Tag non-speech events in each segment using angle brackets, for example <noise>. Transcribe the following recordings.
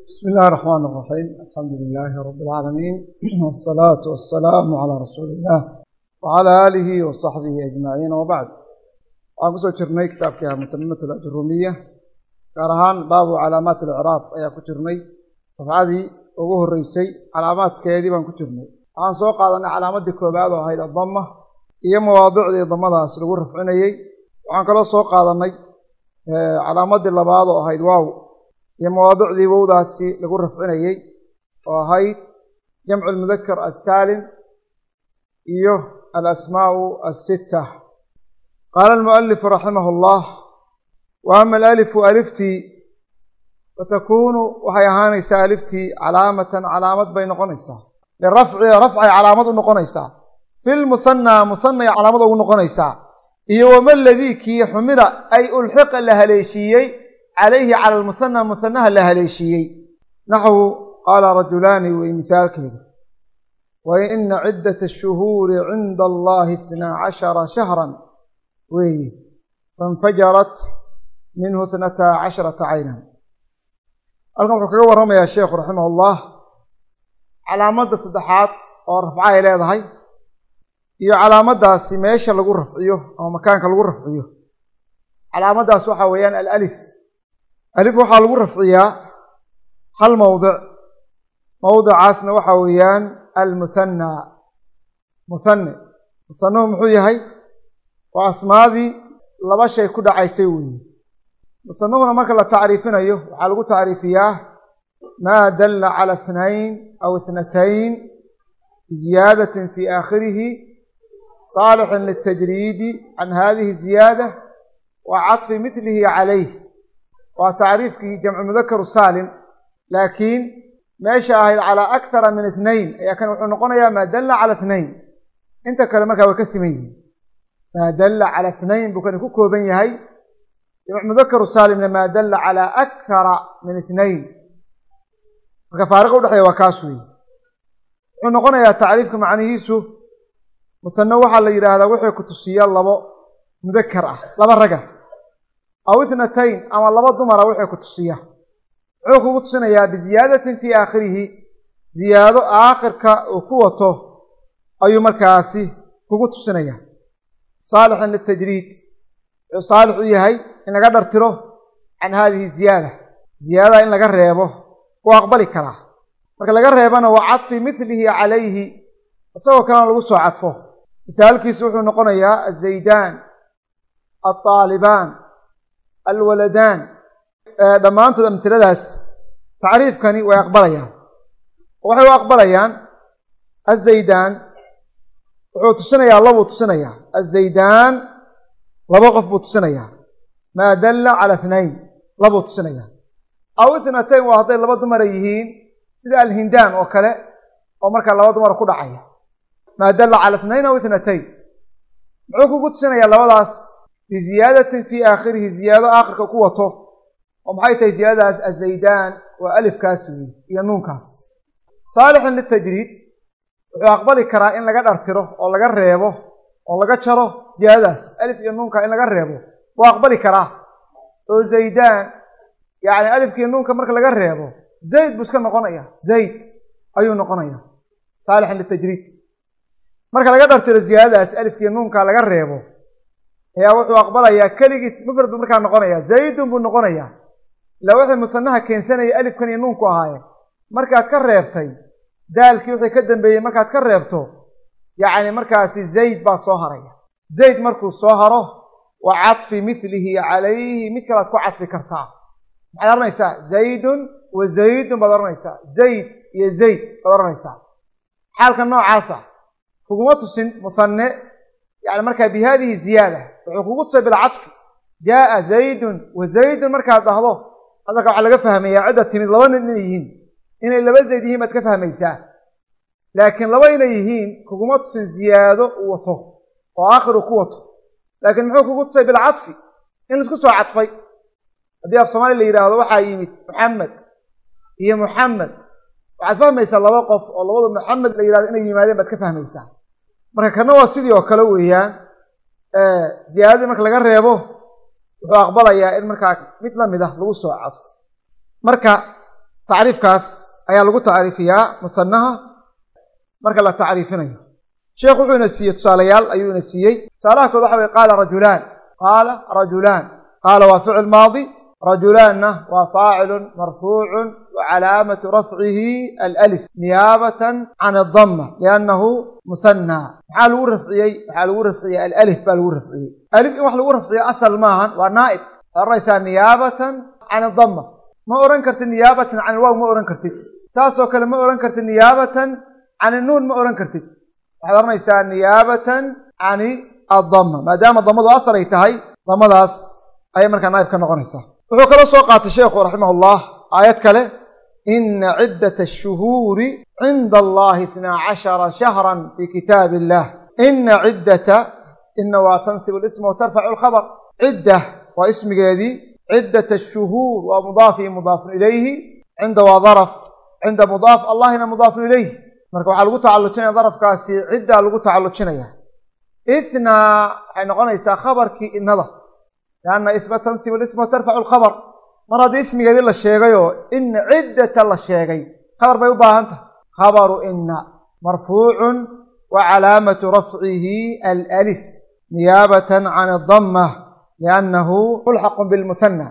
بسم الله الرحمن الرحيم الحمد لله رب العالمين والصلاة والسلام على رسول الله وعلى آله وصحبه أجمعين وبعد waxaan kusoo jirnay kitaabka mutamimat alajrumiya gaar ahaan baabu calaamaat alciraab ayaa ku jirnay rafcadii ugu horeysay calaamaadkeedii baan ku jirnay waxaan soo qaadanay calaamadii koobaad oo ahayd adama iyo mawaadicdii damadaas lagu rafcinayey waxaan kaloo soo qaadanay calaamadii labaad oo ahayd waaw iyo mawaadicdii wowdaasi lagu rafcinayey oo ahayd jamcu lmudakar asaalim iyo alasmaau asitta qaala almualifu raximah اllah wa ama alalifu aliftii fatakunu waxay ahaanaysaa aliftii calaamatan calaamad bay noqonaysaa. Lirafci rafcay calaamad u noqonaysaa. Fi lmuhanaa muhanay calaamad ugu noqonaysaa. Iyo wama ladii kii xumila ay ulxiqa la haleeshiiyey calayhi cala lmuhanaa muhanaha la haleeshiiyey naxwu qaala rajulaani wey mihaalkeedu wa ina ciddat ashuhuuri cinda allahi ithnaa cashara shahran weeye fainfajarat minhu itnataa casharata caynan halkan wuxuu kaga warramayaa sheekhu raximah ullah calaamadda saddexaad oo rafca ay leedahay iyo calaamaddaasi meesha lagu rafciyo ama makaanka lagu rafciyo calaamaddaas waxaa weeyaan alalif alif waxaa lagu rafciyaa hal mowdic mowdicaasna waxa weeyaan almuhanaa muhane musanuhu muxuu yahay? Waa asmaadii laba shay ku dhacaysay weeye musanuhuna marka la tacriifinayo waxaa lagu tacriifiyaa maa dalla cala ithnayn aw ithnatayn biziyaadatin fii aakhirihi saalixin litajriidi can hadihi ziyaada wa catfi mithlihi calayh waa tacriifkii jamcu mudakaru saalim laakiin meesha ahayd calaa akthara min itnayn ayaa kan wuxuu noqonayaa maa dalla cala itnayn inta kale markaa way ka siman yihiin. Maa dalla cala itnayn buu kani ku kooban yahay. Jamcu mudakaru saalimna maa dalla calaa akthara min itnayn marka faariqa udhexeeya waa kaas weeye. Wuxuu noqonayaa tacriifka macnihiisu musano waxaa la yidhaahdaa wuxuu ku tusiya labo mudakar ah laba raga aw ithnatayn ama laba dumara wuxuu ku tusiya wuxuu kugu tusinayaa biziyaadatin fii aakhirihi ziyaado aakhirka uu ku wato ayuu markaasi kugu tusinaya saalixan litajriid wuxuu saalix u yahay in laga dhartiro can haadihi ziyaada ziyaadada in laga reebo wuu aqbali karaa marka laga reebana waa cadfi milihi calayhi isagoo kalena lagu soo cadfo. Mitaalkiisu wuxuu noqonayaa azaydaan alطaalibaan alwaladaan dhammaantood amtiladaas tacriifkani way aqbalayaan. Waxay u aqbalayaan azaydaan wuxuu tusinayaa labuu tusinayaa. Azaydaan laba qof buu tusinayaa. Maa dalla cala ithnayn labuu tusinayaa. Aw ithnatayn waa hadday laba dumara yihiin sida alhindaan oo kale oo markaa laba dumara ku dhacaya. Maa dalla cala ithnayn aw ithnatayn muxuu kugu tusinayaa labadaas? Biziyaadatin fii aakhirihi ziyaado aakhirka ku wato oo maxay tahay ziyaadadaas azaydaan waa alifkaas wey iyo nuunkaas saalixan litajriid wuxuu aqbali karaa in laga dhartiro oo laga reebo oo laga jaro ziyaadadaas alif iyo nuunka in laga reebo wuu aqbali karaa oo zaydaan yacni alifkii nuunka marka laga reebo zayd buu iska noqonaya zayd ayuu noqonaya saalixan litajriid marka laga dhartiro ziyaadadaas alifkii nuunka laga reebo ayaa wuxuu aqbalayaa keligiis mufrad buu markaa noqonaya zaydun buu noqonayaa ilaa waxay musanaha keensanaya alifkan iyo nuunku ahaayeen markaad ka reebtay daalkii wixii ka dambeeyey markaad ka reebto yacni markaasi zayd baa soo haraya. Zayd markuu soo haro wa cadfi milihi calayhi mid kalead ku cadfi kartaa. Maxaad ohanaysaa zaydun wa zaydun baad odhanaysaa. Zayd iyo zayd baad odhanaysaa. Xaalka noocaasa kuguma tusin musanne yani markaa bi hadihi ziyaada wuxuu kugu tusay bilcadfi. Jaaa zaydun wa zaydun markaad dhahdo hadalka waxaa laga fahmayaa cidda timid laba nin inay yihiin. Inay laba zayd yihiin baad ka fahmaysaa. Laakiin laba inay yihiin kuguma tusin ziyaado uu wato oo aakhir uu ku wato. Laakiin muxuu kugu tusay bilcadfi? In la isku soo cadfay. Haddii af soomaali la yidhaahdo waxaa yimid muxamed iyo muxamed waxaad fahmaysaa laba qof oo labadu maxamed la yihahdo inay yimaadeen baad ka fahmaysaa. Marka kana waa sidii oo kale weeyaan ziyaadadii marka laga reebo wuxuu aqbalayaa in markaa mid la mid ah lagu soo cadfo. Marka tacriifkaas ayaa lagu tacriifiyaa musanaha marka la tacriifinayo. Sheekh wuxuu ina siiyey tusaalayaal ayuu ina siiyey. Tusaalaha kood waxa weye qaala rajulaan. Qaala rajulaan. Qaala waa ficil maadi rajulaanna waa faacilun marfuucun wa calaamatu rafcihi alأlif niyaabatan can adama liannahu muhanaa maxaa lagu rafciyey waxaa lagu rafciyey alأlif baa lagu rafciyey alif in wax lagu rafciyo asal maahan waa naa'ib waxaad oranaysaa niyaabatan can adama ma ohan kartid niyaabatan can ilwaaw ma ohan kartid saasoo kale ma ohan kartid niyaabatan can inuun ma ohan kartid waxaad oranaysaa niyaabatan cani adama maadaama damadu asal ay tahay damadaas ayay markaa naa'ib ka noqonaysaa wuxuu kaloo soo qaatay sheekhu raximah ullah aayad kale ina ciddata ashuhuuri cinda allahi itnaa cashara shahran fii kitaabi illah ina ciddata ina waa tansibu lisma wa tarfacu alkhabar cidda waa ismigeedii ciddat ashuhuur waa mudaafii mudaafun ilayhi. Cinda waa daraf cinda mudaaf allahina mudaafun ilayhi. Marka waxaa lagu tacalujinaya darafkaasi ciddaa lagu tacalujinaya ithnaa waxay noqonaysaa khabarkii inada lianna isma tansibu lisma tarfacu alkhabar mar haddii ismigeedii la sheegayoo ina ciddata la sheegay khabar bay u baahan tahay khabaru ina marfuucun wa calaamatu rafcihi alأlif niyaabatan can adama liannahu mulxaqun bilmuhana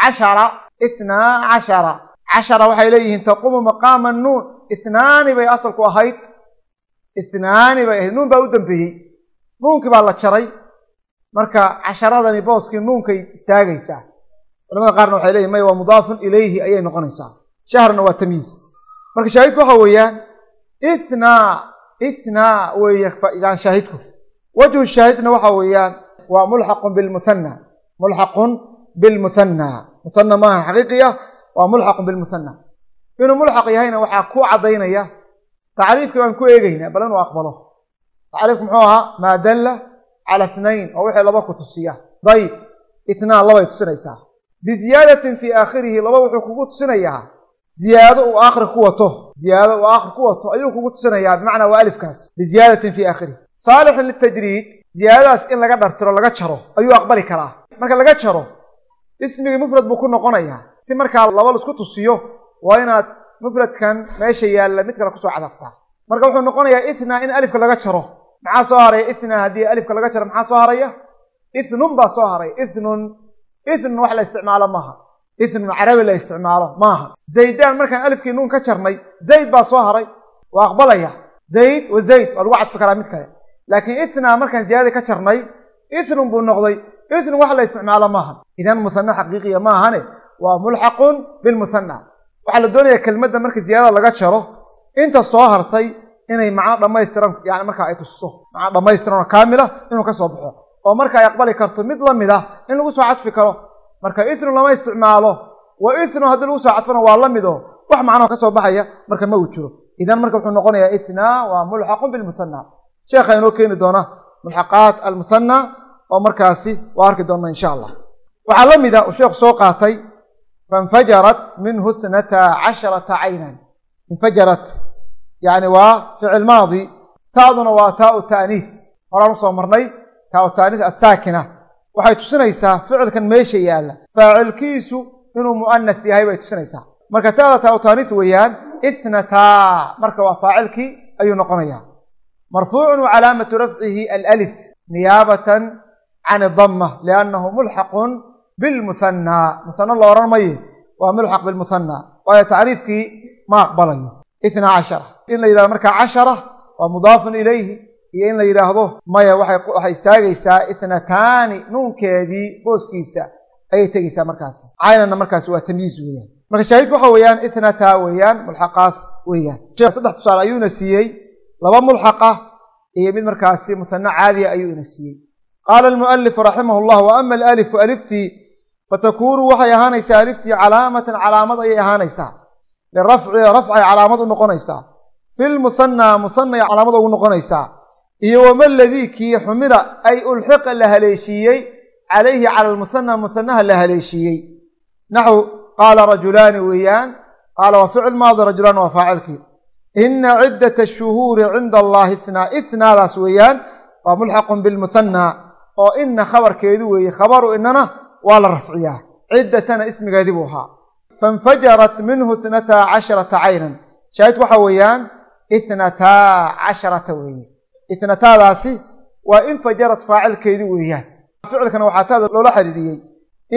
cashara ithnaa cashara cashara waxay leeyihiin taquumu maqaama nuun ihnaani bay asalku ahayd ihnaani bay ahayd nuun baa u dambeeyey nuunkii baa la jaray marka casharadani booskii nuunkay istaagaysaa. Culamada qaarna waxay leeyihiin maya waa mudaafun ilayhi ayay noqonaysaa. Shahrna waa tamyiiz marka shaahidku waxa weeyaan ithnaa ithnaa weeye yani shaahidku. Wajhu shaahidna waxa weeyaan waa mulxaqun bilmuhana mulxaqun bilmuhana muhana maaha xaqiiqi ah waa mulxaqun bilmuhana inuu mulxaq yahayna waxaa ku caddaynaya tacriifkii baan ku eegeynaa bal inuu aqbalo. Tacriifku muxuu ahaa maa dalla cala ithnayn oo wixii laba ku tusiya dayb itnaa labay tusinaysaa biziyaadatin fii aakhirihi laba wuxuu kugu tusinayaa ziyaado uu aakhir ku wato ziyaado uu aakhir ku wato ayuu kugu tusinayaa bimacnaa waa alifkaas biziyaadatin fii aakhirihi saalixun litajriid ziyaadadaas in laga dhartiro laga jaro ayuu aqbali karaa marka laga jaro ismigii mufrad buu ku noqonayaa si markaa laba la isku tusiyo waa inaad mufradkan meesha yaalla mid kale ku soo cadaftaa marka wuxuu noqonayaa ithnaa in alifka laga jaro maxaa soo haraya ithnaa haddii alifka laga jaro maxaa soo haraya? Ithnun baa soo haray. Ithnun ithnun wax la isticmaalo maaha. Ithnun carabi la isticmaalo maaha. Zaydaan markaan alifkii nuun ka jarnay zayd baa soo haray. Waa aqbalaya. Zayd wa zayd waa lagu cadfi karaa mid kale. Laakiin ithnaa markaan ziyaada ka jarnay ithnun buu noqday. Ithnun wax la isticmaalo maaha. Idan muhana xaqiiqiya maahane waa mulxaqun bilmuhana waxaa la doonaya kelmadda marka ziyaadada laga jaro inta soo hartay inay macno dhammaystiran yani markaa ay tusiso macno dhammaystiran oo kaamila inuu ka soo baxo. Oo marka ay aqbali karto mid la mid ah in lagu soo cadfi karo. Marka itnu lama isticmaalo wa itnu haddii lagu soo cadfana waa la mid oo wax macnoo ka soo baxaya marka ma uu jiro idan marka wuxuu noqonayaa ithnaa waa mulxaqun bilmuhana sheekha inoo keeni doona mulxaqaat almuhana oo markaasi waa arki doona insha allah. Waxaa la mida uu sheekhu soo qaatay fainfajarat minhu ithnata casharata caynan. Infajarat yani waa ficil maadi. Taaduna waa taau taaniif horaan u soo marnay taau taaniif asaakina waxay tusinaysaa ficilkan meesha yaalla. Faacilkiisu inuu mu'anas yahay bay tusinaysaa. Marka taada taau taaniif weeyaan itnataa marka waa faacilkii ayuu noqonayaa. Marfuucun calaamatu rafcihi alأlif niyaabatan can idama liannahu mulxaqun bilmuhanaa muhana la odhan maye waa mulxaq bilmuhana waayo tacriifkii ma aqbalayo itnaa cashara. In la yidhahdo markaa cashara waa mudaafun ilayhi iyo in la yidhaahdo maya waxay istaagaysaa itnataani nuunkeedii booskiisa ayay tegeysaa markaasi caynanna markaasi waa tamyiiz weeyaan. Marka shaahidku waxa weeyaan itnataa weeyaan mulxaqaas weeyaan. Saddex tusaale ayuu ina siiyey. Laba mulxaqa iyo mid markaasi musano caadiya ayuu ina siiyey. Qaala almualifu raximah llah wa ama alalifu aliftii fatakuunu waxay ahaanaysaa aliftii calaamatan calaamad ayay ahaanaysaa lirafci rafcay calaamad u noqonaysaa. Fi lmuhanaa muhanay calaamad ugu noqonaysaa. Iyo wama ladii kii xumila ay ulxiqa la haleeshiiyey? Calayhi cala almuhana muhanaha la haleeshiiyey. Naxw qaala rajulaani weeyaan. Qaala waa ficil maadi rajulaan waa faacilkii. Ina ciddata ashuhuuri cinda allahi ithnaa itnaadaas weeyaan waa mulxaqun bilmuhanaa oo ina khabarkeedu weeye khabaru inana waa la rafciyaa. Ciddatana ismigeedii buu ahaa fainfajarat minhu itnataa casharata caynan shaahid waxa weeyaan? itnataa casharata weeye. itnataadaasi waa infajarad faacilkeedii weeyaan ficilkana waxaa taada loola xiriiriyey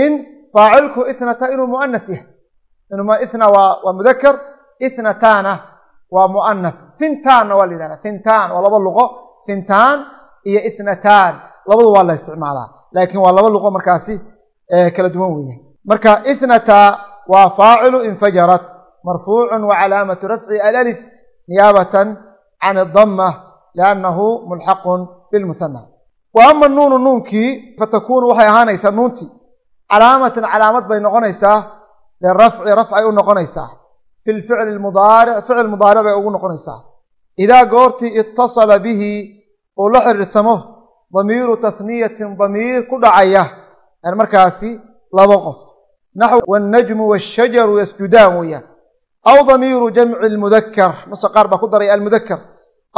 in faacilku itnata inuu mu'anath yahay. Itna waa mudakar itnataana waa mu'anath thintaanna waa la yidhahda thintaan waa laba luqo. Thintaan iyo itnataan labadu waa la isticmaalaa. Laakiin waa laba luqo markaasi kala duwan weeyaan marka itnata waa faacilu infajarat marfuucun wa calaamatu rafci alalif niyaabatan can adama liannahu mulxaqun bilmuhana wa ama nuunu nuunkii fatakunu waxay ahaanaysaa nuuntii calaamatan calaamad bay noqonaysaa lirafci rafcay u noqonaysaa. Fi lficli mudaaric ficil mudaaric bay ugu noqonaysaa. Idaa goortii itasala bihi uu la xiriirsamo damiiru tahniyatin damiir ku dhacaya markaasi laba qof naxw wannajmu waashajaru yasjudaan weeyaan aw damiiru jamci lmudakar nuse qaar baa ku daray almudakar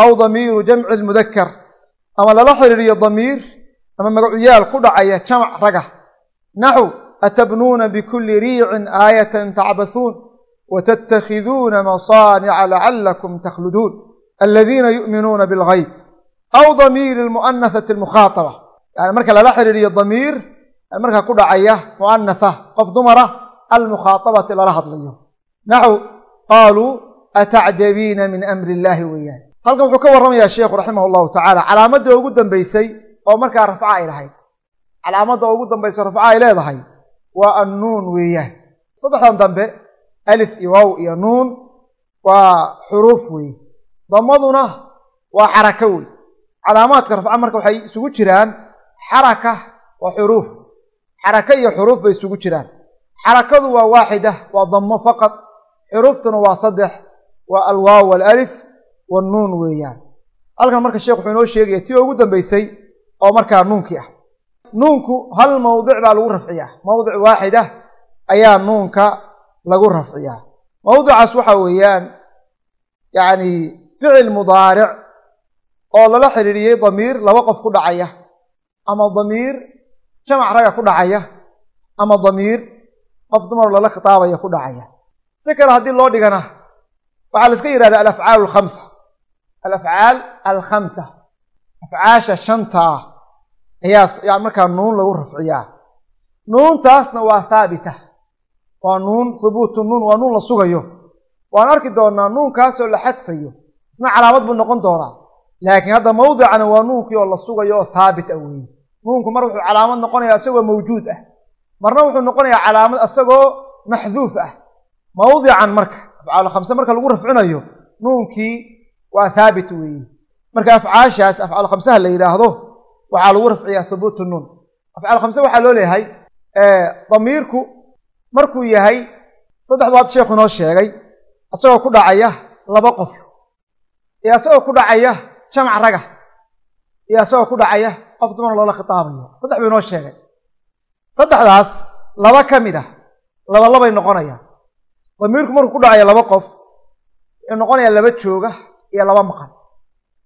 aw damiiru jamci lmudakar ama lala xiriiriyo damiir ama magacuyaal ku dhacaya jamac raga naxw atabnuuna bikulli riicin aayatan tacbathuun watattakhiduuna masaanica lacalakum takhluduun aladiina yu'minuuna bilgayb aw damiiri lmu'anahati almukhaataba yani marka lala xiriiriyo damiir markaa ku dhacaya mu'anatha qof dumara almukhaatabati lala hadlayo. Naxw qaaluu atacjabiina min amri illaahi weeyaan. Halkan wuxuu ka warramayaa sheikhu raximah allahu tacaala calaamadda ugu dambaysay oo markaa rafca ay lahayd. Calaamadda ugu dambaysa rafca ay leedahay waa annuun weeyaan. Saddexdan dambe alif iyo wow iyo nuun waa xuruuf weeye damaduna waa xaraka wey calaamaadka rafca marka waxay isugu jiraan xaraka waa xuruuf xaraka iyo xuruuf bay isugu jiraan. Xarakadu waa waaxida waa damo faqad. Xuruuftuna waa saddex waa alwaaw alaalif wannuun weeyaan. Halkan marka sheekh wuxuu inoo sheegaya tii ugu dambaysay oo markaa nuunkii ah. Nuunku hal mawdic baa lagu rafciyaa. Mawdic waaxida ayaa nuunka lagu rafciyaa. Mawdicaas waxa weeyaan yacni ficil mudaaric oo lala xiriiriyey damiir laba qof ku dhacaya. Ama damiir jamac raga ku dhacaya ama damiir qof dumar lala khitaabaya ku dhacaya. Si kale haddii loo dhigana waxaa la iska yidhahda alafcaal alkhamsa. Alafcaal alkhamsa. Afcaasha shanta ah ayaa markaa nuun lagu rafciyaa. Nuuntaasna waa haabita waa nuun hubuutu nuun waa nuun la sugayo. Waan arki doonaa nuunkaasoo la xadfayo. Isna calaamad buu noqon doonaa. Laakiin hadda mawdicana waa nuunkii oo la sugayo oo haabit ah weeye nuunku mar wuxuu calaamad noqonayaa isagoo mawjuud ah. Marna wuxuu noqonayaa calaamad isagoo maxduuf ah. Mawdican marka afcaal khamse marka lagu rafcinayo nuunkii waa haabit weeye marka afcaashaas afcaal khamsaha la yidhaahdo waxaa lagu rafciyaa hubuutu nuun. Afcaal khamse waxaa loo leeyahay damiirku markuu yahay saddex baad sheekhu inoo sheegay isagoo ku dhacaya laba qof. Iyo isagoo ku dhacaya jamac raga. Iyo isagoo ku dhacaya qof dumar loola khitaabayo saddex buu inoo sheegay. Saddexdaas laba ka mid ah laba labay noqonayaan. Damiirku markuu ku dhacaya laba qof wuxuu noqonayaa laba jooga iyo laba maqan.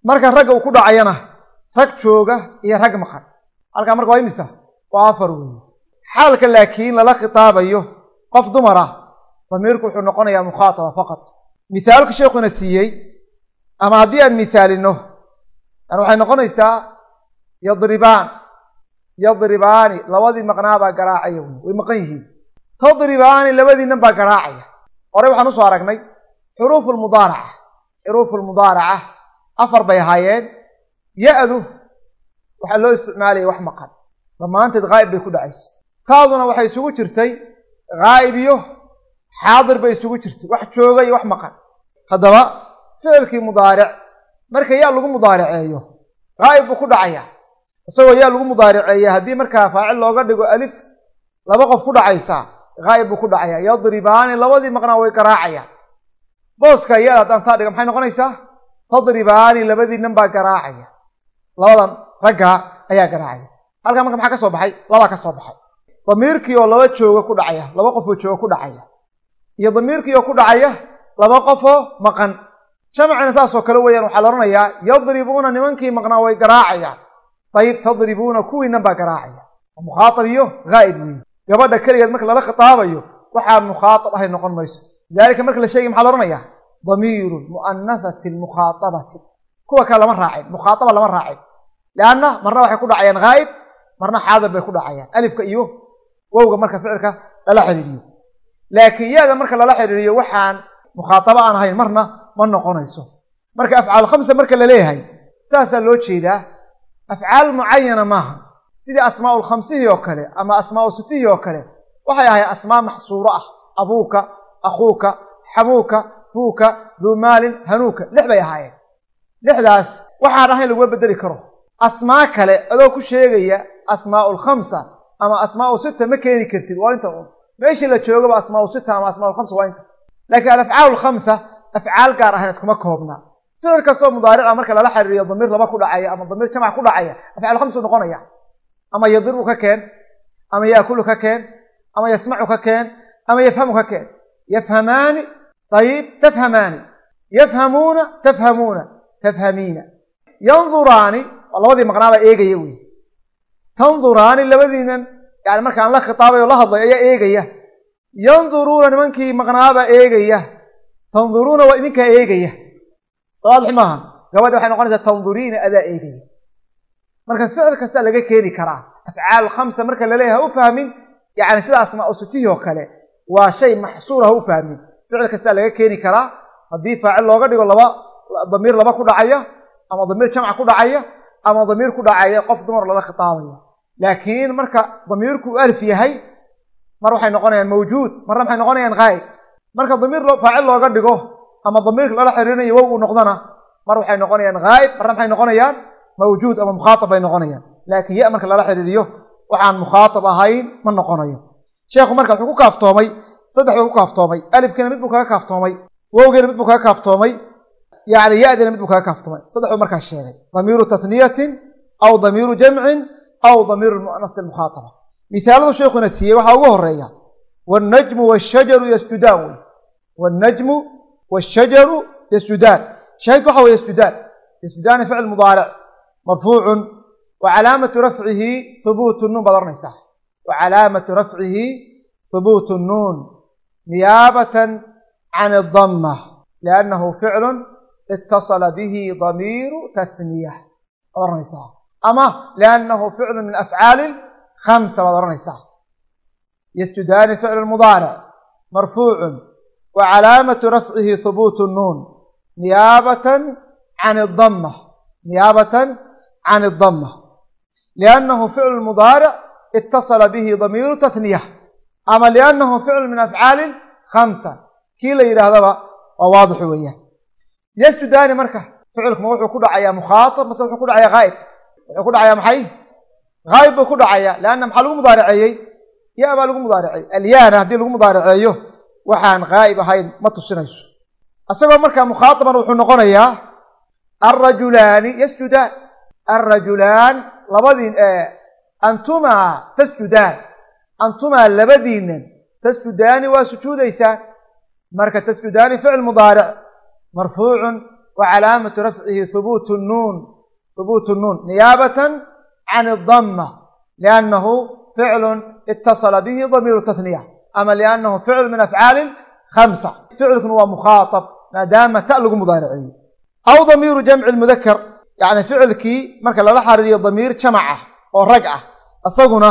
Marka ragga uu ku dhacayana rag jooga iyo rag maqan. Halkaa marka waa imisa? Waa afar weeye xaalka laakiin lala khitaabayo qof dumar ah damiirku wuxuu noqonayaa mukhaataba faqad mithaalka sheekuna siiyey ama haddii aan mithaalino yani waxay noqonaysaa yadribaan yadribaani labadii maqnaabaa garaacaya way maqan yihiin. Tadribaani labadiinan baa garaacaya. Horey waxaan u soo aragnay xuruufu lmudaaraca xuruufu lmudaaraca afar bay ahaayeen. Ya-du waxaa loo isticmaalaya wax maqan. Dhammaanteed haa'ib bay ku dhacaysa. Taaduna waxay isugu jirtay haa'ib iyo xaadir bay isugu jirtay. Wax jooga iyo wax maqan. Haddaba ficilkii mudaaric marka yaa lagu mudaariceeyo haa'ib buu ku dhacaya isagoo yaa lagu mudaariceeya haddii markaa faacil looga dhigo alif laba qof ku dhacaysaa haa'ib buu ku dhacaya. Yadribaani labadii maqnaa way garaacayaan booska iyada haddaan taa dhiga maxay noqonaysaa? Tadribaani labadiinan baa garaacaya labadan raggaa ayaa garaacaya halkaa marka maxaa ka soo baxay? Labaa ka soo baxay. Damiirkii oo laba jooga ku dhacaya laba qofoo jooga ku dhacaya. Iyo damiirkii oo ku dhacaya laba qofoo maqan. Jamacina saasoo kale weeyaan waxaa la odhanayaa yadribuuna nimankii maqnaa way garaacayaan dayib tadribuuna kuwiinan baa garaacaya. Mukhaatab iyo? Haa'ib weeye gabadha keligeed marka lala khitaabayo waxaan mukhaaab ahay noqon mayso. Lidaalika marka la sheegay maxaa la odhanayaa damiiru mu'anahati mukhaaabati kuwa kale lama raacin mukhaataba lama raacin. Leanna marna waxay ku dhacayaan haa'ib marna xaadir bay ku dhacayaan. Alifka iyo wowga marka ficilka lala xidhiiriyo laakiin ya-da marka lala xidhiiriyo waxaan mukhaataba aan ahayn marna ma noqonayso. Marka afcaal marka la leeyahay saasaa loo jeedaa afcaal mucayana maaha. Sidii asmaau lkhamsihii oo kale ama asmaau sitihii oo kale waxay ahayd asmaa maxsuuro ah. Abuuka akhuuka xamuuka fuuka duu maalin hanuuka lix bay ahaayeen. Lixdaas waxaan ahayn laguma bedeli karo. Asmaa kale adoo ku sheegaya asmaau lkhamsa ama asmaau sita ma keeni kartid waa inta meeshii la joogaba asmaau sita ama asmaa lkhamsa waa inta. Laakiin alafcaal lkhamsa afcaal gaar ahayneed kuma koobna ficil kastoo mudaarica marka lala xiriiriyo damiir laba ku dhacaya ama damiir jamac ku dhacaya afcaal khamsu noqonaya. Ama yadiru ka keen ama yaakulu ka keen ama yasmacu ka keen ama yafhamu ka keen. Yafhamaani ayib tafhamaani. Yafhamuuna tafhamuuna. Tafhamiina. Yanduraani waa labadii maqnaabaa eegaya wey tanduraani labadiinan yani markaan la khitaabayo la hadlayo ayaa eegaya. Yanduruuna nimankii maqnaabaa eegaya. Tanduruuna waa idinkaa eegaya sawaadix maaha gabadhi waxay noqonaysaa tanduriina adaa eegaya marka ficil kasta laga keeni karaa afcaal khamsa marka la leeyahay ha u fahmin yani sida asmaa oo kale waa shay maxsuura ha u fahmin. Ficil kastaa laga keeni karaa haddii faacil looga dhigo laba damiir laba ku dhacaya ama damiir jamc ku dhacaya ama damiir ku dhacaya qof dumar lala khitaabaya laakiin marka damiirku alif yahay mar waxay noqonayaan mawjuud marna maxay noqonayaan haayib marka damiir faacil looga dhigo ama damiirka lala xiriirinayo wow uu noqdona mar waxay noqonayaan haayib marna maxay noqonayaan? Mawjuud ama mukhaatab bay noqonayaan. Laakiin ya marka lala xiriiriyo waxaan mukhaatab ahayn ma noqonayo. Sheekhu marka wuxuu ku kaaftoomay saddex buu ku kaaftoomay. Alifkiina mid buu kaga kaaftoomay wowgiina mid buu kaga kaaftoomay yani ya-diina mid buu kaga kaaftoomay. Saddex buu markaa sheegay damiiru tahniyatin aw damiiru jamcin aw damiiru mu'anati mukhaataba misaaladu sheekhuna siiyey waxaa ugu horreeya wannajmu washajaru yasjudaan wey wannajmu waxa wey yasjudaan yasjudaani ficil mudaaric marfuucun wa calaamatu rafcihi hubuutu nuun baad oranaysaa wa calaamatu rafcihi hubuutu nuun niyaabatan can adama liannahu ficlun itasala bihi damiiru tahniya baad oranaysaa ama liannahu ficlu min afcaali khamsa baad oranaysaa yasjudaani ficlu mudaaric marfuucun wa calaamatu rafcihi hubuutu nuun niyaabatan can adama niyaabatan can adama liannahu ficlu mudaaric itasala bihi damiiru tahniya ama liannahu ficlu min afcaali khamsa kii la yidhaahdaba waa waadixu weeyaan yasjudaani marka ficilkuma wuxuu ku dhacayaa mukhaatab mase wuxuu ku dhacayaa haa'ib wuxuu ku dhacayaa maxay haayib buu ku dhacayaa leanna maxaa lagu mudaariceeyey ya baa lagu mudaariceeyey alyaana haddii lagu mudaariceeyo waxaan haa'ib ahayn ma tusinayso. Isagoo markaa mukhaataban wuxuu noqonayaa alrajulaani yasjudaan. Alrajulaan labadiin antumaa tasjudaan. Antumaa labadiinan tasjudaani waa sujuudaysaan. Marka tasjudaani ficil mudaaric marfuucun wa calaamatu rafcihi hubuutu nuun. Hubuutu nuun niyaabatan can adama liannahu ficlun itasala bihi damiiru tahniya ama liannahu ficlu min afcaali khamsa ficilkuna waa mukhaatab maadaama ta lagu mudaariceeyey aw damiiru jamci lmudakar yacni ficilkii marka lala xariiriyo damiir jamac ah oo rag ah isaguna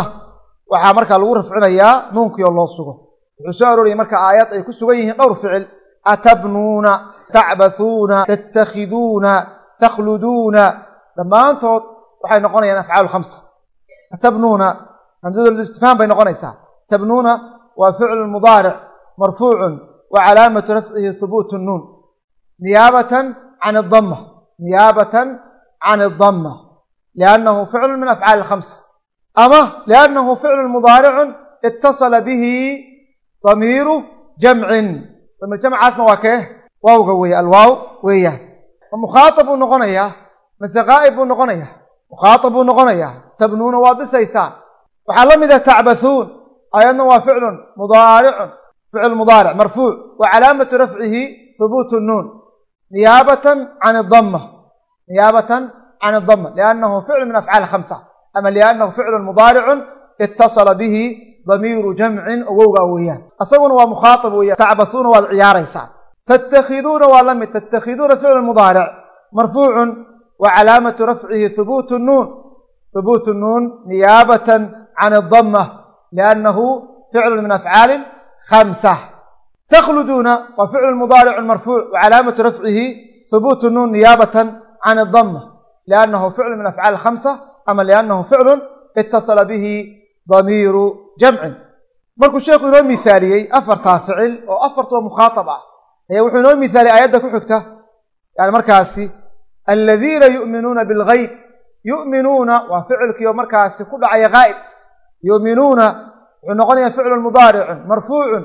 waxaa markaa lagu rafcinayaa nuunkii oo loo sugo wuxuu soo arooriyay marka aayad ay ku sugan yihiin dhowr ficil atabnuuna tacbathuuna tattakhiduuna takhluduuna dhammaantood waxay noqonayaan afcaal khamsa atabnuuna hamsatulistifhaam bay noqonaysaa tabnuuna waa ficlu mudaaric marfuucun wa calaamatu rafcihi hubuutu nuun. Niyaabatan can adama niyaabatan can adama liannahu ficlu min afcaali khamsa. Ama liannahu ficlu mudaaricun itasala bihi damiiru jamcin. Damiir jamcaasna waa kee? Waawga weeye alwaaw weeyaan ma mukhaatab buu noqonayaa? Mase qaa'ib buu noqonayaa? Mukhaatab buu noqonayaa? Tabnuuna waa dhisaysaan waxaa la mid ah tacbathuun ayadna waa ficlun mudaaricun ficil mudaaric marfuuc wa calaamatu rafcihi hubuutu nuun niyaabatan can adama niyaabatan can adama liannahu ficlu min afcaali khamsa ama liannahu ficlun mudaaricun itasala bihi damiiru jamcin owowgaa weeyaan isaguna waa mukhaatab weeyaan tacbathuuna waad ciyaaraysaan tattakhiduuna waa la mid tattakhiduuna ficlu mudaaric marfuucun wa calaamatu rafcihi hubuutu nuun hubuutu nuun niyaabatan can adama liannahu ficlu min afcaali khamsa takhluduuna waa mudaaricun marfuuc wa calaamatu rafcihi hubuutu nuun niyaabatan can adama liannahu ficlu min afcaali khamsa ama liannahu ficlun itasala bihi damiiru jamcin markuu sheekhu inoo mihaaliyey afartaa ficil oo afartuba mukhaatab ah ayaa wuxuu inoo mihaaliyey aayadda ku xigta yani markaasi aladiina yu'minuuna bilgayb yu'minuuna waa ficilkiio markaasi ku dhacaya gaa'ib yu'minuuna wuxuu noqonayaa ficlun mudaaricun marfuucun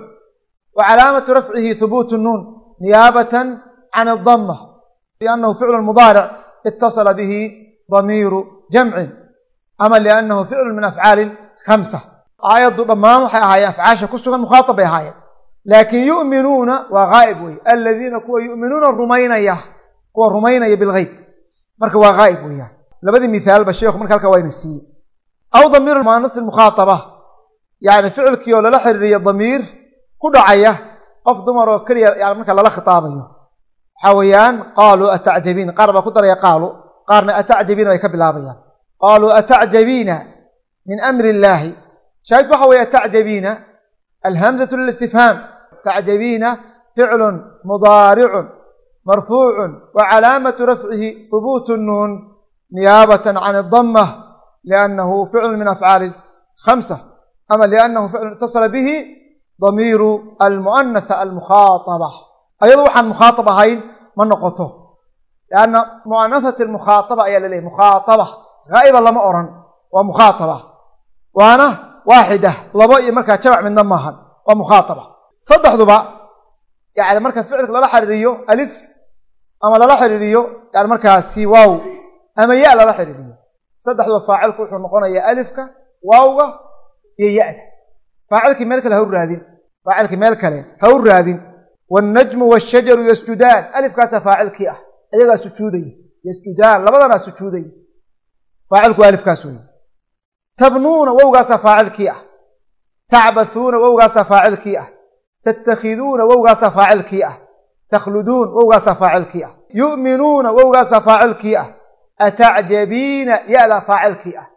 wa calaamatu rafcihi hubuutu nuun niyaabatan can adama liannahu ficlun mudaaric itasala bihi damiiru jamcin ama liannahu ficlun min afcaali khamsa. Aayaddu dhammaan waxay ahaayeen afcaasha ku sugan mukhaatab bay ahaayeen. Laakiin yu'minuuna waa gaa'ib wey aladiina kuwa yu'minuuna rumaynaya kuwa rumaynaya bilgeyb marka waa gaa'ib weeyaan. Labadii mithaalba sheekhu marka halkaa waa ina siiyey aw damiiru muanasi mukhaataba yani ficilkii oo lala xiriiriyo damiir ku dhacaya qof dumar oo keliya yani marka lala khitaabayo. Waxaa weeyaan qaaluu atacjabiin qaar baa ku daraya qaalu qaarna atacjabiina bay ka bilaabayaan. Qaaluu atacjabiina min amri illaahi shaahid waxa weeye atacjabiina alhamzatu lilistifhaam. Tacjabiina ficlun mudaaricun marfuucun wa calaamatu rafcihi hubuutu nuun niyaabatan can adama min afcaali khamsa ama liannahu ficlun itasala bihi damiiru almu'anatha almukhaataba ayadu waxaan mukhaatab ahayn ma noqoto lianna mu'anahati almukhaataba ayaa la leeyahy mukhaataba haa'iba lama oran waa mukhaataba waana waaxida labo iyo markaa jabac midna maahan waa mukhaataba saddexduba yani marka ficilka lala xiriiriyo alif ama lala xiriiriyo yani markaasi waaw ama ya lala xiriiriyo saddexduba faacilku wuxuu noqonayaa alifka waawga iyo ya-da. Faacilkii meel kale ha u raadin. Faacilkii meel kale ha u raadin. Wannajmu waashajaru yasjudaan. Alifkaasaa faacilkii ah. Ayagaa sujuudaya yasjudaan. Labadanaa sujuudaya faacilku alifkaas wey tabnuuna wowgaasaa faacilkii ah. Tacbathuuna wowgaasaa faacilkii ah. Tattakhiduuna wowgaasaa faacilkii ah. Takhluduun wowgaasaa faacilkii ah. Yu'minuuna wowgaasaa faacilkii ah atacjabiina ya-daa faacilkii ah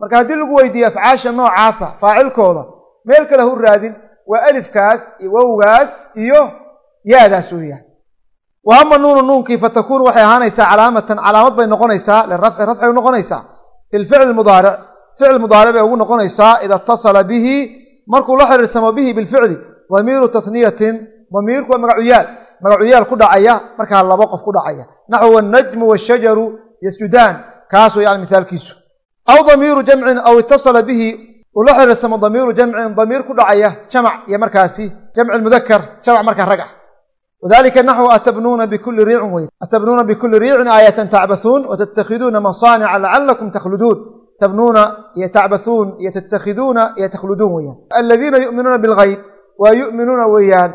marka haddii lagu weydiiye afcaasha noocaasa faacilkooda meel kale hu raadin waa alifkaas iyo wowgaas iyo ya-daas weeyaan wa ama nuunu nuunkii fatakuunu waxay ahaanaysaa calaamatan calaamad bay noqonaysaa lirafci rafcay u noqonaysaa fi lficli mudaaric ficil mudaaric bay ugu noqonaysaa ida itasala bihi markuu la xiriirsamo bihi bilficli damiiru tasniyatin damiirku waa magacuyaal magacuyaal ku dhacaya markaa labo qof ku dhacaya naxwu annajmu waashajaru yasjudaan kaas way yani mithaalkiisu aw damiiru jamcin aw itasala bihi uu la xiriirsamo damiiru jamcin damiir ku dhacaya jamac iyo markaasi jamci mudakar jamac markaa rag ah. Wadalika naxwu atabnuuna bikuli riicin wey atabnuuna bikuli riicin aayatan tacbathuun watattakhiduuna masaanica lacalakum takhluduun. Tabnuuna iyo tacbathuun iyo tattakhiduuna iyo takhluduun weeyaan. Aladiina yu'minuuna bilgayb waa yu'minuuna weeyaan.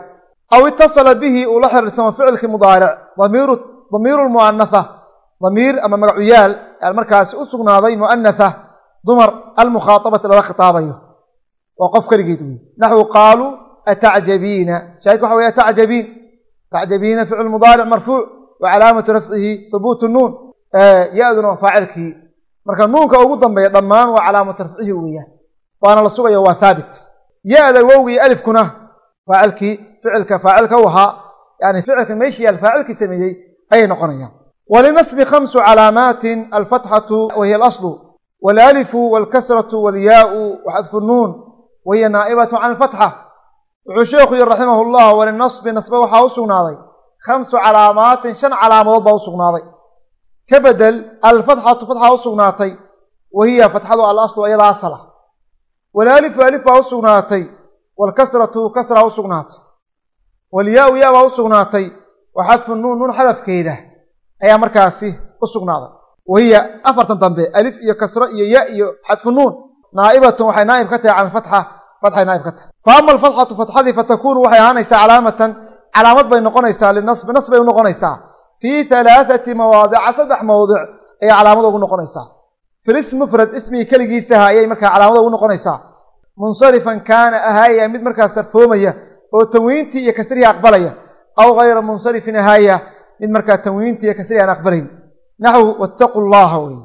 Aw itasala bihi uu la ficilkii mudaaric damiiru damiiru lmu'anatha damiir ama magacuyaal yani markaasi u sugnaaday mu'anatha dumar almukhaatabati lala khitaabayo. Waa qof keligeed wey naxwu qaaluu atacjabiina shaahidka waxa wey atacjabiin tacjabiina ficil mudaaric marfuuc wa calaamatu rafcihi hubuutu nuun. Ya-duna waa faacilkii. Marka nuunka ugu dambeeya dhammaan waa calaamatu rafcihi weeyaan waana la sugaya waa haabit ya-da wowgii alifkuna faacilkii ficilka faacilka u ahaa yani ficilka meeshii yaal faacilkii sameeyey ayay noqonayaan walinasbi khamsu calaamaatin alfatxatu wahiya alaslu waalalifu waalkasratu waalyaau waxadfu nuun wahiya naa'ibatu can alfatxa wuxuu sheekhu yihi raximah llah walinasbi nasbe waxaa u sugnaaday khamsu calaamaatin shan calaamadood baa u sugnaaday ka bedel alfatxatu fatxa u sugnaatay wahiya fatxadu alaslu iyada asala walaalifu alif baa u sugnaatay waalkasratu kasraa u sugnaatay waalyaau ya baa u sugnaatay wa nuun nuun xadafkeeda ayaa markaasi u sugnaaday. Wahiya afartan dambe alif iyo kasro iyo ya iyo xadfu nuun. Naa'ibatun waxay naa'ib ka tahay can fatxa fatxay naa'ib ka tahay. Fa ama alfatxatu fatxadii fatakunu waxay ahaanaysaa calaamatan. Calaamad bay noqonaysaa linasbi nas bay u noqonaysaa. Fii halaathati mawaadica saddex mawdic ayay calaamada ugu noqonaysaa. Filism mufrad ismigii keligiisaha ayay markaa calaamada ugu noqonaysaa. Munsarifan kaana ahaaya mid markaa sarfoomaya oo tanwiintii iyo kasrihii aqbalaya. Aw hayra munsarifin ahaaya mid markaa tanwiintii iyo kasrihii aan aqbalayn. Naxwu wattaquu llaha wey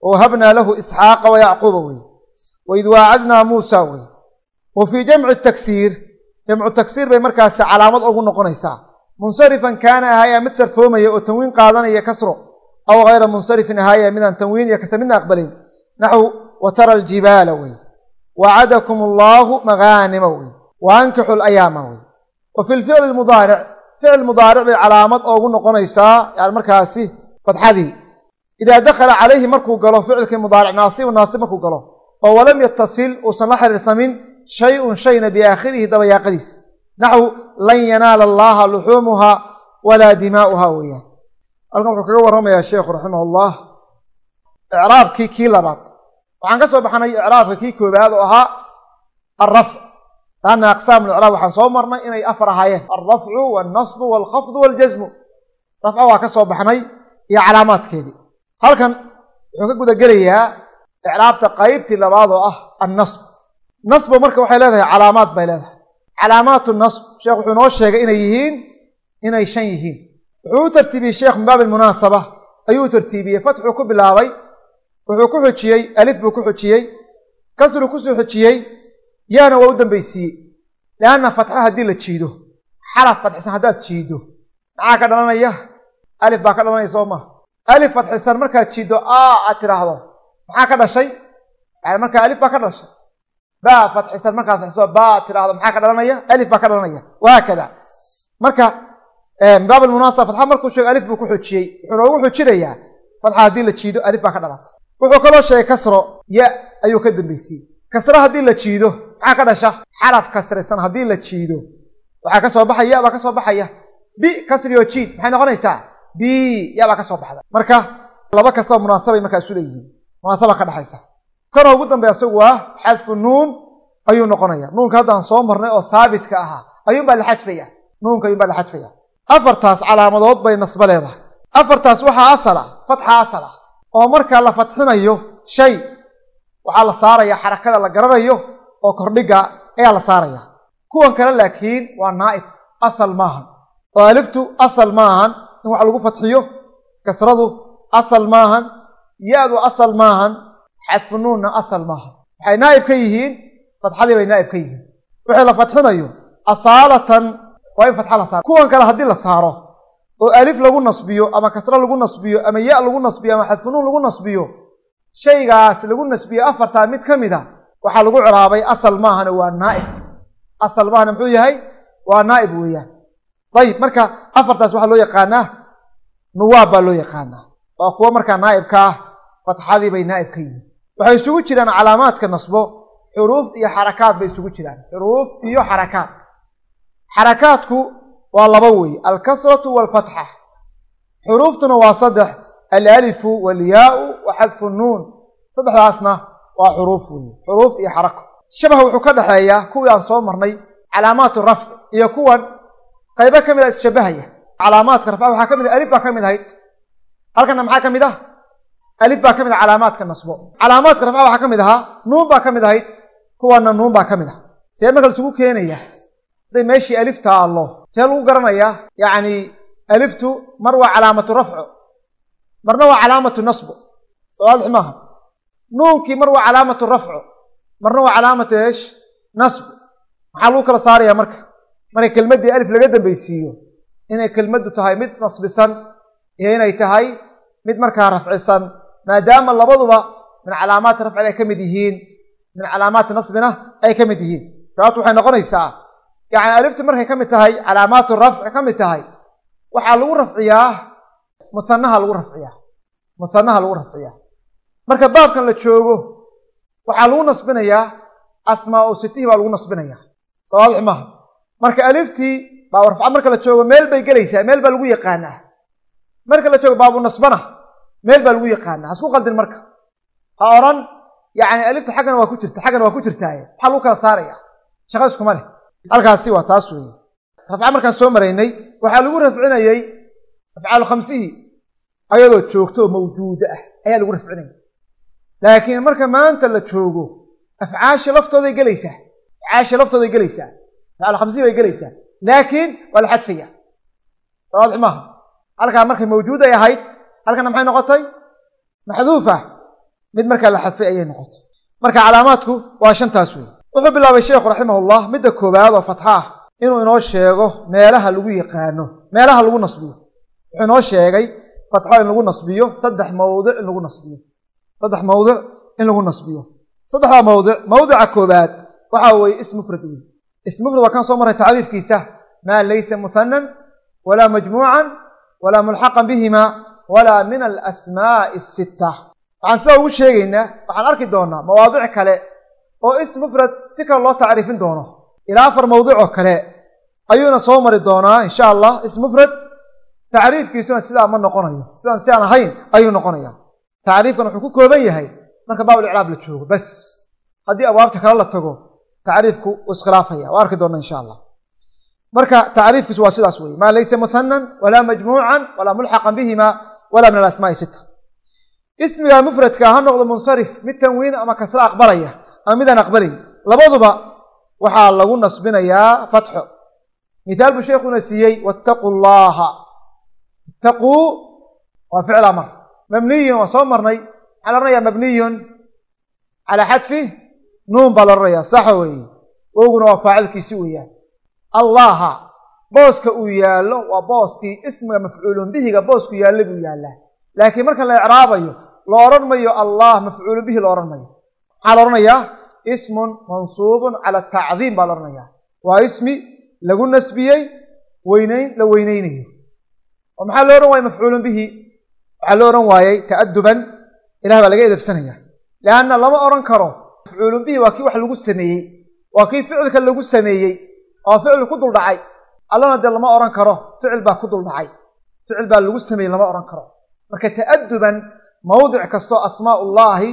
wahabnaa lahu isxaaqa wayacquuba wey waid waacadnaa muusa wey wa fii jamci taksiir jamcu taksiir bay markaasi calaamad ugu noqonaysaa. Munsarifan kaana ahaaya mid sarfoomaya oo tanwiin qaadanaya kasro aw hayra munsarifin ahaaya midaan tanwiin iyo kasre midna aqbalayn. Naxwu wa aljibaala wey wacadakum allaahu magaanima wey wa ankixu layaama wey wa fi lficli mudaaric ficil mudaaric bay calaamad oogu noqonaysaa yani markaasi fadxadii idaa dakhala calayhi markuu galo ficilkii mudaaric naasibu naasib markuu galo oo walam yatasil uusan la xiriirsamin shay-un shayna biaakhirihi dabayaaqadiisa naxwu lan yanaala allaaha luxuumuha walaa dimaa'uha weeyaan halkan wuxuu kaga warramayaa sheekhu raximah ullah icraabkii kii labaad waxaan ka soo baxnay icraabka kii koobaad oo ahaa alrafc laanna aqsaamu licraab waxaan soo marnay inay afar ahaayeen alrafcu walnasbu walkhafdu waljasmu rafco waa ka soo baxnay iyo calaamaadkeedii halkan wuxuu ka guda gelayaa icraabta qaybtii labaad oo ah annasb nasba marka waxay leedahay calaamaad bay leedahay calaamaatu nasb sheekh wuxuu noo sheegay inay yihiin inay shan yihiin wuxuu u tartiibiyey sheekh min baabi almunaasaba ayuu tartiibiyey fatxuu ku bilaabay wuxuu ku xujiyey alif buu ku xujiyey kasruu ku soo xujiyey yaana waa u dambaysiiyey lianna fatxo haddii la jiido. Xaraf fatxisan haddaad jiido. Maxaa ka dhalanaya? Alif baa ka dhalanaya soo maa alif fatxisan markaad jiiddo a aad tidhaahdo. Maxaa ka dhashay? Yani markaa alif baa ka dhashay. Ba fatxisan markaad fatxiso ba aad tidhaahdo. Maxaa ka dhalanaya? Alif baa ka dhalanaya. Wahaakada marka baab almunaasaba fatxa markuu sheego alif buu ku xujiyey. Wuxuu noogu xujinayaa. Fatxa haddii la jiido alif baa ka dhalata wuxuu kaloo sheegay kasro. Ya ayuu ka dambaysiiyey kasro haddii la jiido maxaa ka dhasha? Xaraf kasrisan haddii la jiido. Waxaa ka soo baxaya ya baa ka soo baxaya. Bi kasri oo jiid maxay noqonaysaa? Bi ya baa ka soo baxda. Marka laba kastaba munaasabay markaa isu leeyihiin. Munaasaba ka dhexaysa. Kana ugu dambeya isagu waa xadfu nuun ayuu noqonaya. Nuunka haddaan soo marnay oo haabitka ahaa ayuunbaa la xadfaya. Nuunka ayuunbaa la xadfaya. Afartaas calaamadood bay nasbo leedahay. Afartaas waxaa asala fatxa asal ah oo markaa la fatxinayo shay waxaa la saaraya xarakada la garanayo oo kordhiga ayaa la saaraya. Kuwan kale laakiin waa naa'ib asal maahan oo aliftu asal maahan in wax lagu fatxiyo kasradu asal maahan ya-du asal maahan xadfu nuunna asal maahan waxay naa'ib ka yihiin fatxadii bay naa'ib ka yihiin. Wixii la fatxinayo asaalatan waa in fatxa la saaro. Kuwan kale haddii la saaro oo alif lagu nasbiyo ama kasro lagu nasbiyo ama ya lagu nasbiyo ama xadfu nuun lagu nasbiyo shaygaas lagu nasbiyo afartaa mid ka mid a waxaa lagu ciraabay asal maahana waa naa'ib. Asal maahana muxuu yahay? Waa naa'ib weeyaan. Dayib marka afartaas waxaa loo yaqaanaa nuwaab baa loo yaqaanaa. Waa kuwo markaa naa'ibka ah fatxadii bay naa'ib ka yihiin. Waxay isugu jiraan calaamaadka nasbo xuruuf iyo xarakaad bay isugu jiraan. Xuruuf iyo xarakaad. Xarakaadku waa laba weeye alkasratu waalfatxa. Xuruuftuna waa saddex alalifu walyaau wa xadfu nuun saddexdaasna waa xuruuf weeye xuruuf iyo xarako. Shabaha wuxuu ka dhexeeyaa kuwii aan soo marnay calaamaatu rafc iyo kuwan qaybo ka mid a isshabahaya calaamaadka rafca waxaa ka mid ah alif baa ka mid ahayd. Halkana maxaa ka mid ah? Alif baa ka mid ah calaamaadka nasbo. Calaamaadka rafca waxaa ka mid ahaa nuun baa ka mid ahayd kuwanna nuun baa ka mid ah. See marka laisugu keenaya hadday meeshii alif taallo see lagu garanayaa yacni aliftu mar waa calaamatu rafco marna waa calaamatu nasbo soo waadix maaha nuunkii mar waa calaamatu rafco marna waa calaamatu eesh? Nasbo maxaa lagu kala saarayaa marka. Marka kelmaddii alif laga dambaysiiyo inay kelmaddu tahay mid nasbisan iyo inay tahay mid markaa rafcisan maadaama labaduba min calaamaati rafcin ay ka mid yihiin min calaamaati nasbina ay ka mid yihiin. Sababtu waxay noqonaysaa yacni aliftu markay ka mid tahay calaamaatu rafci ka mid tahay waxaa lagu rafciyaa musanaha lagu rafciyaa. Musanaha lagu rafciyaa. Marka baabkan la joogo waxaa lagu nasbinayaa asmaa u sitihi baa lagu nasbinayaa. Soo waadix marka aliftii baa rafca marka la joogo meel bay gelaysaa. Meel baa lagu yaqaanaa. Marka la joogo baabu nasbana. Meel baa lagu yaqaanaa. Hasku qaldin marka. Ha odhan yacni alifta xaggana waa ku jirta. Xaggana waa ku jirtaaye. Maxaa lagu kala saaraya shaqa iskuma leh. Halkaasi waa taas weeye. Rafca markaan soo maraynay waxaa lagu rafcinayey afcaalu khamsihi ayadoo joogto oo mawjuudo ah ayaa lagu rafcinaya laakiin marka maanta la joogo afcaasha laftooday gelaysaa afcaasha laftooday gelaysaa afcaal bay gelaysaa laakiin waa la xadfaya. Sawaadix maaha halkaa markay mawjuud ay ahayd halkana maxay noqotay? Maxduufa mid markaa la xadfay ayay noqotay. Marka calaamaadku waa shantaas wey wuxuu bilaabay sheekhu raximahullah midda koowaad oo fatxa ah inuu inoo sheego meelaha lagu yaqaano meelaha lagu nasbiyo wuxuu inoo sheegay fatxo in lagu nasbiyo saddex mawdic in lagu nasbiyo. Saddex mawdic in lagu nasbiyo. Saddexdaa mawdic mawdica koobaad waxaa weeye ism mufrad wey ism mufrad waa kaan soo marray tacriifkiisa. Maa laysa muhanan walaa majmuucan walaa mulxaqan bihima walaa min alasmaa'i asitta waxaan sidaa ugu sheegaynaa waxaan arki doonaa mawaadic kale oo ism mufrad si kale loo tacriifin doono. Ilaa afar mawdic oo kale ayuuna soo mari doonaa insha allah ism mufrad tacriifkiisuna sidaa ma noqonayo. Sidaan si aan ahayn ayuu noqonaya tacriifkan wuxuu ku kooban yahay marka baabul icraab la joogo bas. Haddii abwaabta kale la tago tacriifku iskhilaafaya. Waa arki doona insha allah. Marka tacriifkiisu waa sidaas weye maa laysa muhanan walaa majmuucan walaa mulxaqan bihima walaa min alasmaai sita ismiga mufradka ha noqdo munsarif mid tanwiin ama kasre aqbalaya ama midaan aqbalayn labaduba waxaa lagu nasbinayaa fatxo. Mithaal buu sheekuna siiyey wattaquu llaha ittaquu waa ficl amar mabniyun waa soo marnay. Maxaa la odhanayaa mabniyun. Calaa xadfi nuun baa la odhanayaa saxa weeye. Wowguna waa faacilkiisi weeyaan. Allaha booska uu yaallo waa booskii ismiga mafcuulun bihiga boosku yaallo buu yaallaa. Laakiin marka la icraabayo la odhan mayo allah mafcuulun bihi la odhan mayo maxaa la odhanayaa ismun mansuubun cala tacdiim baa la waa ismi lagu nasbiyey weyneyn la weyneynayo oo maxaa loo odhan waayey mafcuulun bihi? Waxaa loo odhan waayey ta'aduban ilah baa laga edabsanaya lianna lama odhan karo. Mafcuulun bihi waa kii wax lagu sameeyey waa kii ficilka lagu sameeyey oo ficil ku duldhacay allana dee lama odhan karo ficil baa ku duldhacay ficil baa lagu sameeyey lama odhan karo. Marka ta'aduban mawdic kastoo asmaaullaahi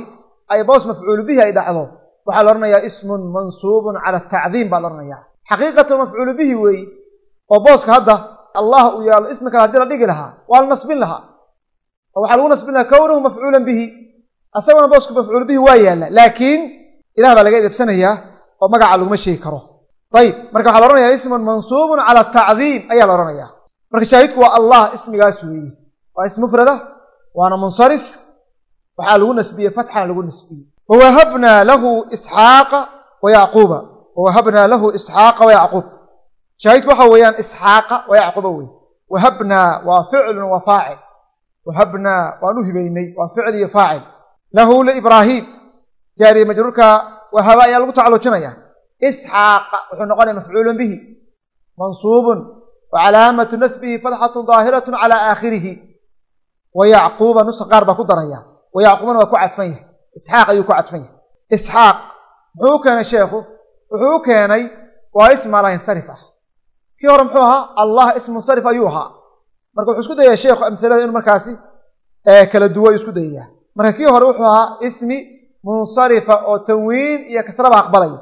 ay boos mafcuulu bihi ay dhacdo waxaa la odhanayaa ismun mansuubun cala tacdiim baa la odhanayaa xaqiiqatan mafcuulu bihi weeye oo booska hadda allah uu yaallo ismi kale haddii la dhigi lahaa waa la nasbin lahaa. Oo waxaa lagu nasbin lahaa kownuhu mafcuulan bihi asagona boosku mafcuulu bihi waa yaalla laakiin ilah baa laga edebsanayaa oo magaca laguma sheegi karo. Ayib marka waxaa la odhanayaa ismun mansuubun cala tacdiim ayaa la odhanayaa marka shaahidku waa allah ismigaas weeye waa ism mufrada waana munsarif waxaa lagu nasbiyey fatxana lagu nasbiyey wawahabnaa lahu isxaaqa wa yacquuba wawahabnaa lahu isxaaqa wa yacquub shaahidku waxa weeyaan isxaaqa wa yacquuba wey wahabnaa waa ficlun wa faacil. Wahabnaa waan u hibaynay waa ficil iyo faacil. Lahu liibraahiim jaariye majruurka wahaba ayaa lagu tacalujinaya. Isxaaqa wuxuu noqonaya mafcuulun bihi. Mansuubun wa calaamatu nasbihi fatxatun daahiratun calaa aakhirihi. Wa yacquuba nusa qaar baa ku daraya. Wa yacquubana waa ku cadfan yahay. Ayuu ku cadfan yahay. Isxaaq muxuu u keenay sheekhu keenay waa ism alahinsarif ah kii hore muxuu ahaa? Allah ism munsarif ayuu ahaa. Marka wuxuu isku dayaa sheekhu amhilada inuu markaasi kala duwo ayuu isku dayayaa marka kii hore wuxuu ahaa ismi munsarifa oo tanwiin iyo kasraba aqbalaya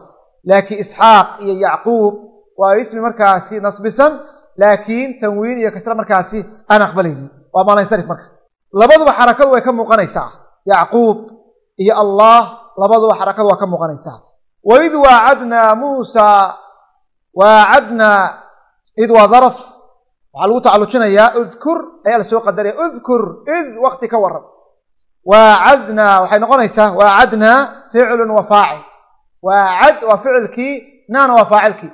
laakiin isxaaq iyo yacquub waa ismi markaasi nasbisan laakiin tanwiin iyo kasre markaasi aan aqbalaynin waa maalansarif marka. Labaduba xarakadu way ka muuqanaysaa. Yacquub iyo allah labaduba xarakadu waa ka muuqanaysaa. Waid waacadnaa muusaa waacadnaa id waa daraf waxaa lagu tacalujinayaa udkur ayaa la soo qadaraya udkur id wakti ka waran waacadnaa waxay noqonaysaa waacadnaa ficlun wa faacil waacad waa ficilkii naana waa faacilkii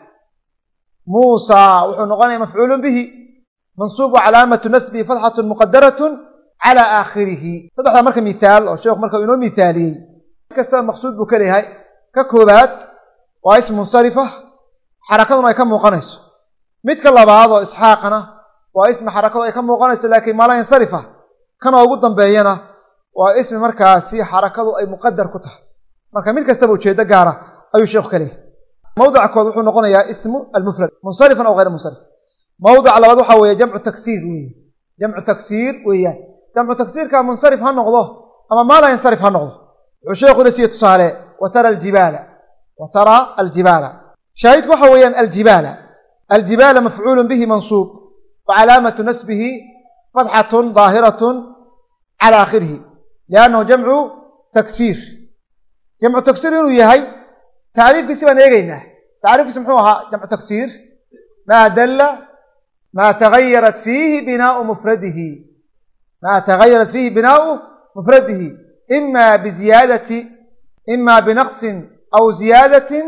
muusaa wuxuu noqonaya mafcuulun bihi mansuub wa calaamatu nasbihi fatxatun muqadaratun calaa aakhirihi saddexdaa marka mithaal oo sheekhu marka inoo mithaaliyey kastaba maqsuud buu ka leeyahay ka koobaad waa ism munsarifa xarakaduna ay ka muuqanayso midka labaad oo isxaaqana waa ismi xarakadu ay ka muuqanayso laakiin maala insarifa. Kana ugu dambeeyana waa ismi markaasi xarakadu ay muqadar ku tahay. Marka mid kastaba ujeedo gaara ayuu sheekhu ka leeyahay. Mawdica kood wuxuu noqonayaa ismu almufrad munsarifan aw hayr munsarif. Mawdica labaad waxaa weeye jamcu taksiir weeye. Jamcu taksiir weeyaan. Jamcu taksiirka munsarif ha noqdo ama maala yansarif ha noqdo. Wuxuu sheekhuna siiye tusaale wa tara aljibaala. Wa tara aljibaala. Shaahidku waxa weeyaan aljibaala aljibaala mafcuulun bihi mansuub wa calaamatu nasbihi fatxatun daahiratun cala aakhirihi liannahu jamcu taksiir jamcu taksiir inuu yahay tacriifkiisi baan eegeynaa tacriifkiisi muxuu ahaa jamcu taksiir maa dalla maa tagayarat fiihi binaau mufradihi maa tagayarat fiihi binaau mufradihi ima biziyaadati ima binaqsin aw ziyaadatin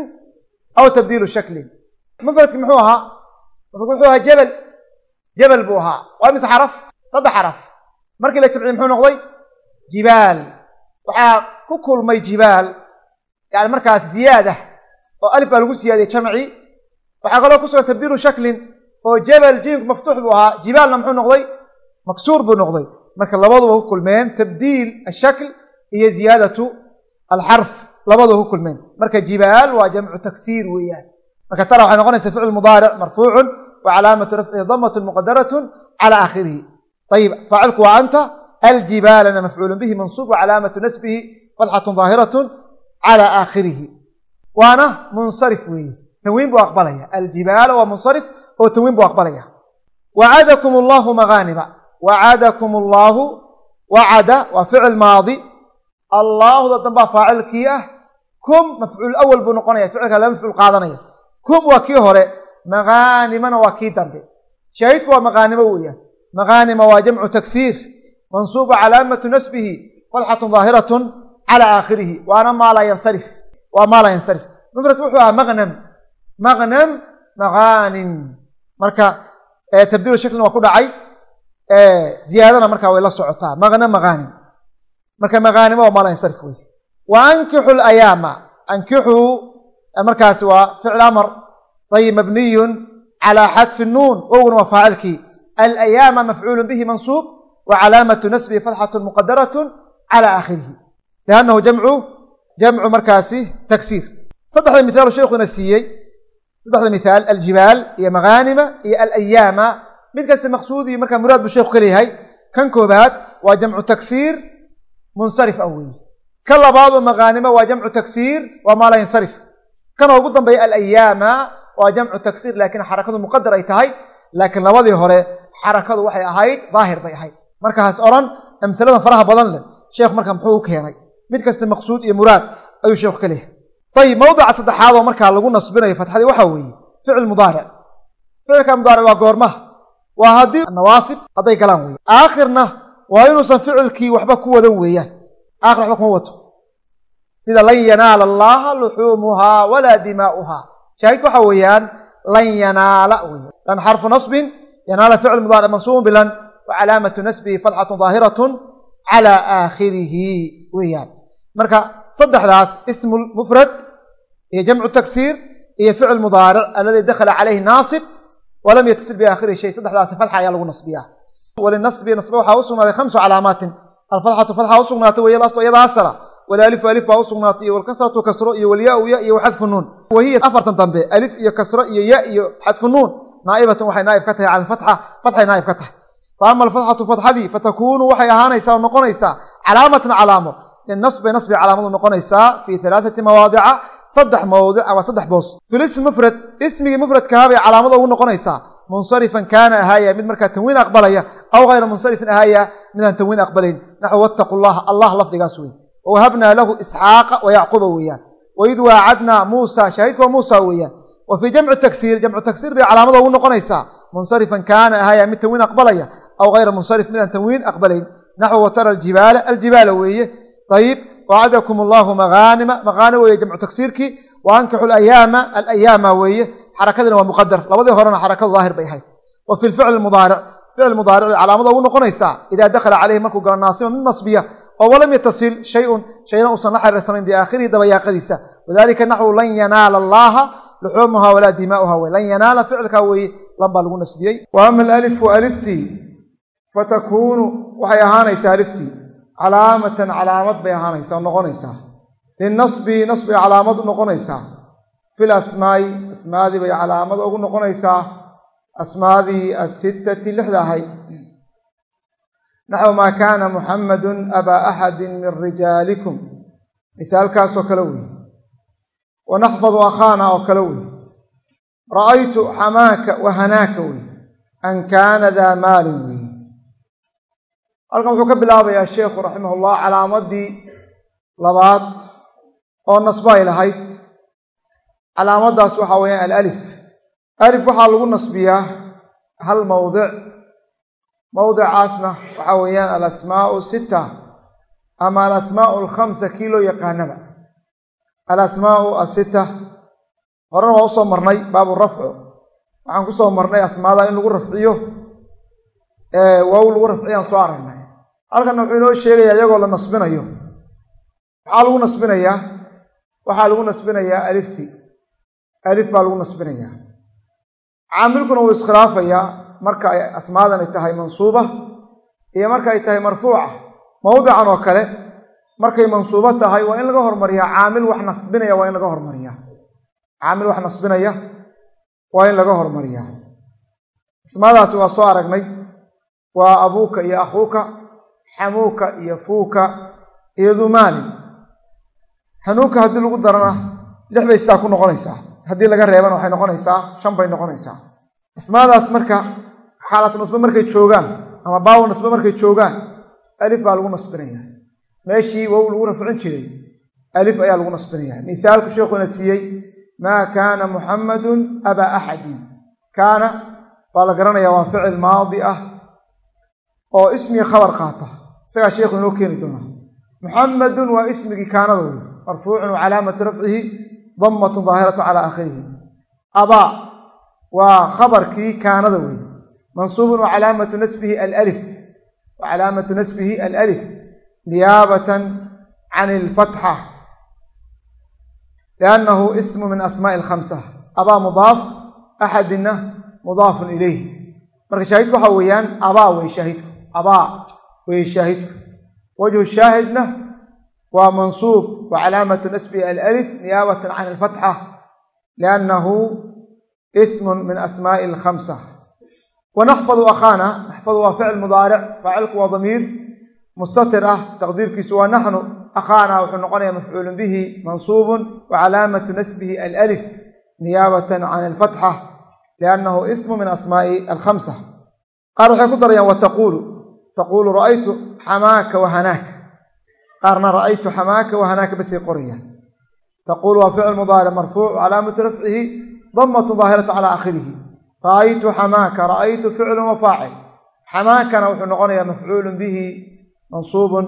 aw tabdiilu shaklin mufradki muxuu ahaa mufradki muxuu ahaa jebel jebel buu ahaa waa mise xaraf saddex xaraf markii la jamciyey muxuu noqday jibaal waxaa ku kulmay jibaal yani markaas ziyaada oo alif baa lagu siyaadiyey jamci waxaa kaloo ku sugan tabdiilu shaklin oo jebel jiimku maftuux buu ahaa jibaalna muxuu noqday maksuur buu noqday marka labaduba ku kulmeen tabdiil ashakl iyo ziyaadatu alxarf labaduba ku kulmeen marka jibaal waa jamcu taksiir weeyaan marka tara waxay noqonaysaa ficil mudaaric marfuucun wa calaamatu rafcihi damatun muqadaratun cala aakhirihi. Ayib faacilku waa anta aljibaalana mafcuulun bihi mansuub wa nasbihi fatxatun daahiratun cala aakhirihi. Waana munsarif weeye tanwiin buu aqbalaya. Aljibaala waa munsarif oo tanwiin buu aqbalaya. Wacadakum allahu magaaniba wacadakum allaahu wacada waa ficil maadi. Allaahuda dambaa faacilkii ah. Kum mafcuul awal buu noqonaya ficilka laba mafcuul qaadanaya kum waa kii hore magaanimana waa kii dambe. Shaahidku waa magaanimo weeyaan. Magaanima waa jamcu takhiir mansuuba calaamatu nasbihi fatxatun daahiratun cala aakhirihi. Waana maa laa yansarif waa maa laa yansarif. Mufradku wuxuu ahaa maqnam maqnam magaanim marka tabdiilu shaklin waa ku dhacay ziyaadana markaa way la socotaa. Maqnam magaanim marka magaanimo waa maa laa yansarif wey wa layaama ankixuu markaasi waa ficil amar. Ayib mabniyun calaa xadfi nuun. Owguna waa faacilkii. Alayaama mafcuulu bihi mansuub wa calaamatu nasbihi fatxatu muqadaratun cala aakhirihi. Liannahu jamcu jamcu markaasi tagsiir. Saddexda mithaalu sheikhuna siiyey. Saddexda mithaal aljibaal iyo magaanima iyo alayaama. Mid kasta maqsuud iyo markaa muraad buu sheikhu ka kan koobaad waa jamcu tagsiir munsarif ah weeye ka labaadoo magaanimo waa jamcu tagsiir waa maa yansarif kan ugu dambeeya alayaama waa jamcu tagsiir laakiin xarakadu muqadar ay tahay laakiin labadii hore xarakadu waxay ahayd daahir bay ahayd. Markaas odhan amhiladan faraha badan leh sheekh marka muxuu u keenay. Mid kasta maqsuud iyo muraad ayuu sheekhu ka leeyahay. Ayib mawdica saddexaadoo markaa lagu nasbinayo fatxadii waxaa weeye ficil mudaaric. Ficilka mudaaric waa goormaha waa haddii nawaasib hadday galaan weye aakhirna waa inuusan ficilkii waxba ku wadan weeyaan. Aakhir waxba kuma wato sida lan yanaala allaaha luxuumuhaa walaa dimaa'uhaa. Shaahidku waxa weeyaan lan yanaala weya lan xarfu nasbin yanaala ficil mudaaric mansuubun bilan wa nasbihi fatxatun daahiratun calaa aakhirihi weeyaan. Marka saddexdaas ismu mufrad iyo jamcu tagsiir iyo ficil mudaaric alladii dakhala calayhi naasib walam yatasir biaakhirihi shay. Saddexdaasi fatxa ayaa lagu nasbiyaa. Walinasbi nasbe waxaa u khamsu calaamaatin. Alfatxatu fatxa u sugnaatay weeye walaalifu alif baa u sugnaatay iyo walkasratu kasro iyo walyaau ya iyo waxadfu nuun. Wahiya afartan dambe alif iyo kasro iyo ya iyo xadfu nuun. Naa'ibatun waxay naa'ib ka tahay cala alfatxa fatxay naa'ib ka tahay. Fa ama alfatxatu fatxadii fatakuunu waxay ahaanaysaa oo noqonaysaa calaamatan calaamo. Linasbi nasbi calaamadu noqonaysaa fii halaathati mawaadica saddex mawdic ama saddex boos. Filism mufrad ismigii mufradkahaa bay calaamada ugu noqonaysaa. Munsarifan kaana ahaaya mid markaa tanwiin aqbalaya aw hayra munsarifin ahaaya midaan tanwiin aqbalayn. Naxu wattaqu llaha allah lafdigaas wey wawahabnaa lahu isxaaqa wa yacquuba weeyaan waid waacadnaa muusa shaahidku waa muusa weeyaan wa fii jamci tagsiir jamcu tagsiir bay calaamada ugu noqonaysaa munsarifan kaana ahaaya mid tanwiin aqbalaya aw hayra munsarif midaan tanwiin aqbalayn naxu watara aljibaala aljibaala weeye ayib wacadakum allahu magaanima magaanima weeye jamcu tagsiirkii wa ankixu alayaama alayaama weeye xarakadina waa muqadar labadii horena xarakadu daahir bay ahayd wa fi lficli mudaaric ficil mudaarici calaamada ugu noqonaysaa idaa dakhala caleyhi markuu galo naasiba mid nasbiya oo walam yatasil shayun shayna uusan la xiriirsanayn biaakhirihi dabayaaqadiisa. Wadalika naxwu lan yanaala allaaha luxuumuha walaa dimaa'uha wey lan yanaala ficilkaa weeye lan baa lagu nasbiyey. Wa ama alalifu aliftii fatakuunu waxay ahaanaysaa aliftii calaamatan calaamad bay ahaanaysaa oo noqonaysaa. Linasbi nasbay calaamad u noqonaysaa. Fil asmaa'i asmaadii bay calaamad ugu noqonaysaa. Asmaadii asittati lixda ahayd naxwu maa kaana muxammadun abaa axadin min rijaalikum. Misaalkaasoo kale wey wa naxfadu akhaana oo kale wey ra'aytu xamaaka wa hanaaka wey an kaana daa maalin wey halkan wuxuu ka bilaabayaa sheekhu raximahullah calaamadii labaad oo nasbo ay lahayd. Calaamadaas waxaa weeyaan alalif. Alif waxaa lagu nasbiyaa hal mowdic mowdicaasna waxaa weeyaan alasmaau sita ama alasmaau alkhamsa kii loo yaqaanaba alasmaau asita horena waa u soo marnay baabu rafcu. Waxaan ku soo marnay asmaada in lagu rafciyo waaw lagu rafciyaan soo aragnay. Halkanna wuxuu inoo sheegayaa iyagoo la nasbinayo. Maxaa lagu nasbinayaa waxaa lagu nasbinayaa alifti. Alif baa lagu nasbinayaa. Caamilkuna wuu iskhilaafayaa marka ay asmaadani tahay mansuuba iyo marka ay tahay marfuuca mawdican oo kale markay mansuubo tahay waa in laga hormariyaa caamil wax nasbinaya waa in laga hormariyaa. Caamil wax nasbinaya waa in laga hormariyaa. Asmaadaasi waa soo aragnay. Waa abuuka iyo akhuuka xamuuka iyo fuuka iyo dumaani hanuuka haddii lagu darana lix bay sitaa ku noqonaysaa. Haddii laga reebana waxay noqonaysaa shan bay noqonaysaa. Asmaadaas marka xaalatu nasbe markay joogaan ama baawo nasbe markay joogaan alif baa lagu nasbinaya meeshii wow lagu rafcin jiray alif ayaa lagu nasbinaya mithaalku sheekhuna siiyey maa kaana muxammadun abaa axadin. Kaana baa la garanaya waa ficil maadi ah oo ismigii khabar qaata. Isagaa sheekhu inoo keeni doonaa. Muxammadun waa ismigii kaanada wey marfuucun wa calaamatu rafcihi dammatun daahiratu calaa aakhirihi abaa waa khabarkii kaanada wey mansuubun wa calaamatu nasbihi alif wa calaamatu nasbihi alif niyaabatan can ilfatxa liannahu ismu min asmaa'i alkhamsa abaa mudaaf axadina mudaafun ilayh marka shaahidku waxaa weeyaan abaa wey shaahidku abaa wey shaahidku wajhu shaahidna waa mansuub wa calaamatu nasbihi alif niyaabatan can alfatxa liannahu ismun min asmaa'i alkhamsa wanaxfadu akhaana naxfadu waa ficil mudaaric faacilku waa damiir mustatir ah taqdiirkiisu waa naxnu akhaana wuxuu noqonayaa mafcuulun bihi mansuubun wa calaamatu nasbihi alif niyaabatan can alfatxa liannahu ismu min asmaa'i alkhamsa qaar waxay ku darayaan wa taquulu ra'aytu xamaaka wa hanaaka qaarna ra'aytu xamaaka wa hanaaka basay qorayaan taquulu waa ficil mudaaric marfuuc calaamatu rafcihi damatun daahiratu calaa aakhirihi ra'aytu xamaaka ra'aytu ficlun wa faacil. Xamaakana wuxuu noqonayaa mafcuulun bihi mansuubun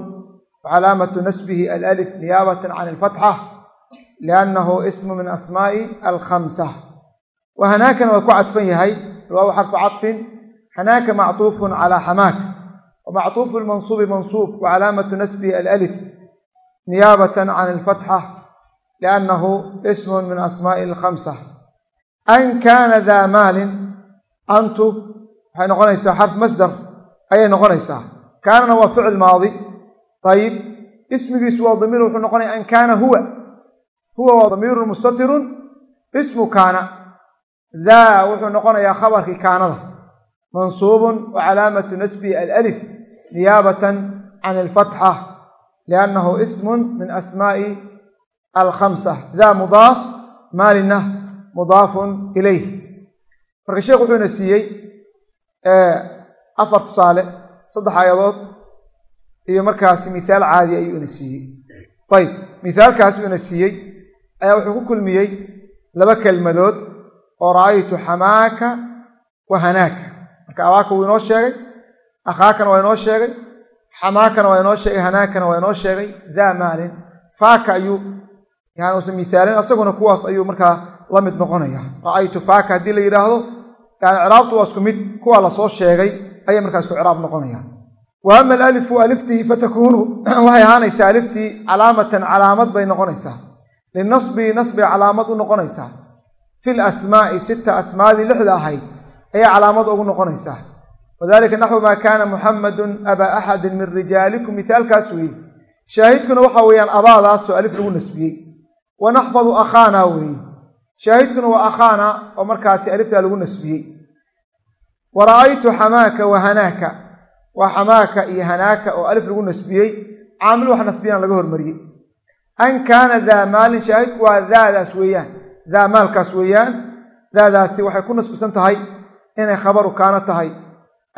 wa calaamatu nasbihi alif niyaabatan can alfatxa liannahu ismu min asmaa'i alkhamsa. Wa hanaakana waa ku cadfan yahay waaw xarfu cadfin hanaaka mactuufun calaa xamaaka wa mactuufu lmansuubi mansuub wa calaamatu nasbihi alif niyaabatan can alfatxa liannahu ismun min asmaa'i alkhamsa an kaana daa maalin antu waxay noqonaysaa xarf masdar ayay noqonaysaa kaanana waa ficil maadi ayib ismigiisu waa damiir wuxuu noqonaya an kaana huwa huwa waa damiirun mustatirun ismu kaana daa wuxuu noqonayaa khabarkii kaanada mansuubun wa calaamatu nasbihi alif niyaabatan can alfatxa liannahu ismun min asmaa'i alkhamsa daa mudaaf maalina mudaafun ilayh. Marka sheekh wuxuuna siiyey afar tusaale saddex aayadood iyo markaasi mithaal caadi ayuu ina siiyey. Ayib mithaalkaasi uuna siiyey ayaa wuxuu ku kulmiyey laba kelmadood oo ra'aytu xamaaka wa hanaaka. Marka abaaka wuu inoo sheegay akhaakana waa inoo sheegay xamaakana waa inoo sheegay hanaakana waa inoo sheegay daa maalin. Faaka ayuu yani uusan mithaalin asaguna kuwaas ayuu markaa la mid noqonaya. Ra'aytu faaka haddii la yidhaahdo yani ciraabtu waa isku mid kuwaa la soo sheegay ayay markaa isku ciraab noqonayaan. Wa ama alalifu aliftihi fatakuunu <clears throat> waxay ahaanaysaa aliftii calaamatan calaamad bay noqonaysaa. Linasbii nasbay calaamad u noqonaysaa. Fi lasmaa'i sita asmaadii lixda ahayd ayay calaamad ugu noqonaysaa. Wadalika naxwu maa kaana muxamadun abaa axadin min rijaalikum mithaalkaas weeye. Shaahidkuna waxa weeyaan abaadaasoo alif lagu nasbiyey. Wa naxfadu akhaana weeye shaahidkuna waa akhaana oo markaasi aliftaa lagu nasbiyey. Wa ra'aytu xamaaka wa hanaaka. Waa xamaaka iyo hanaaka oo alif lagu nasbiyey. Caamil wax nasbiyana laga hormariyey. An kaana daa maalin shaahidku waa daadaas weeyaan. Daa maalkaas weeyaan. Daadaasi waxay ku nasbisan tahay inay khabaru kaano tahay.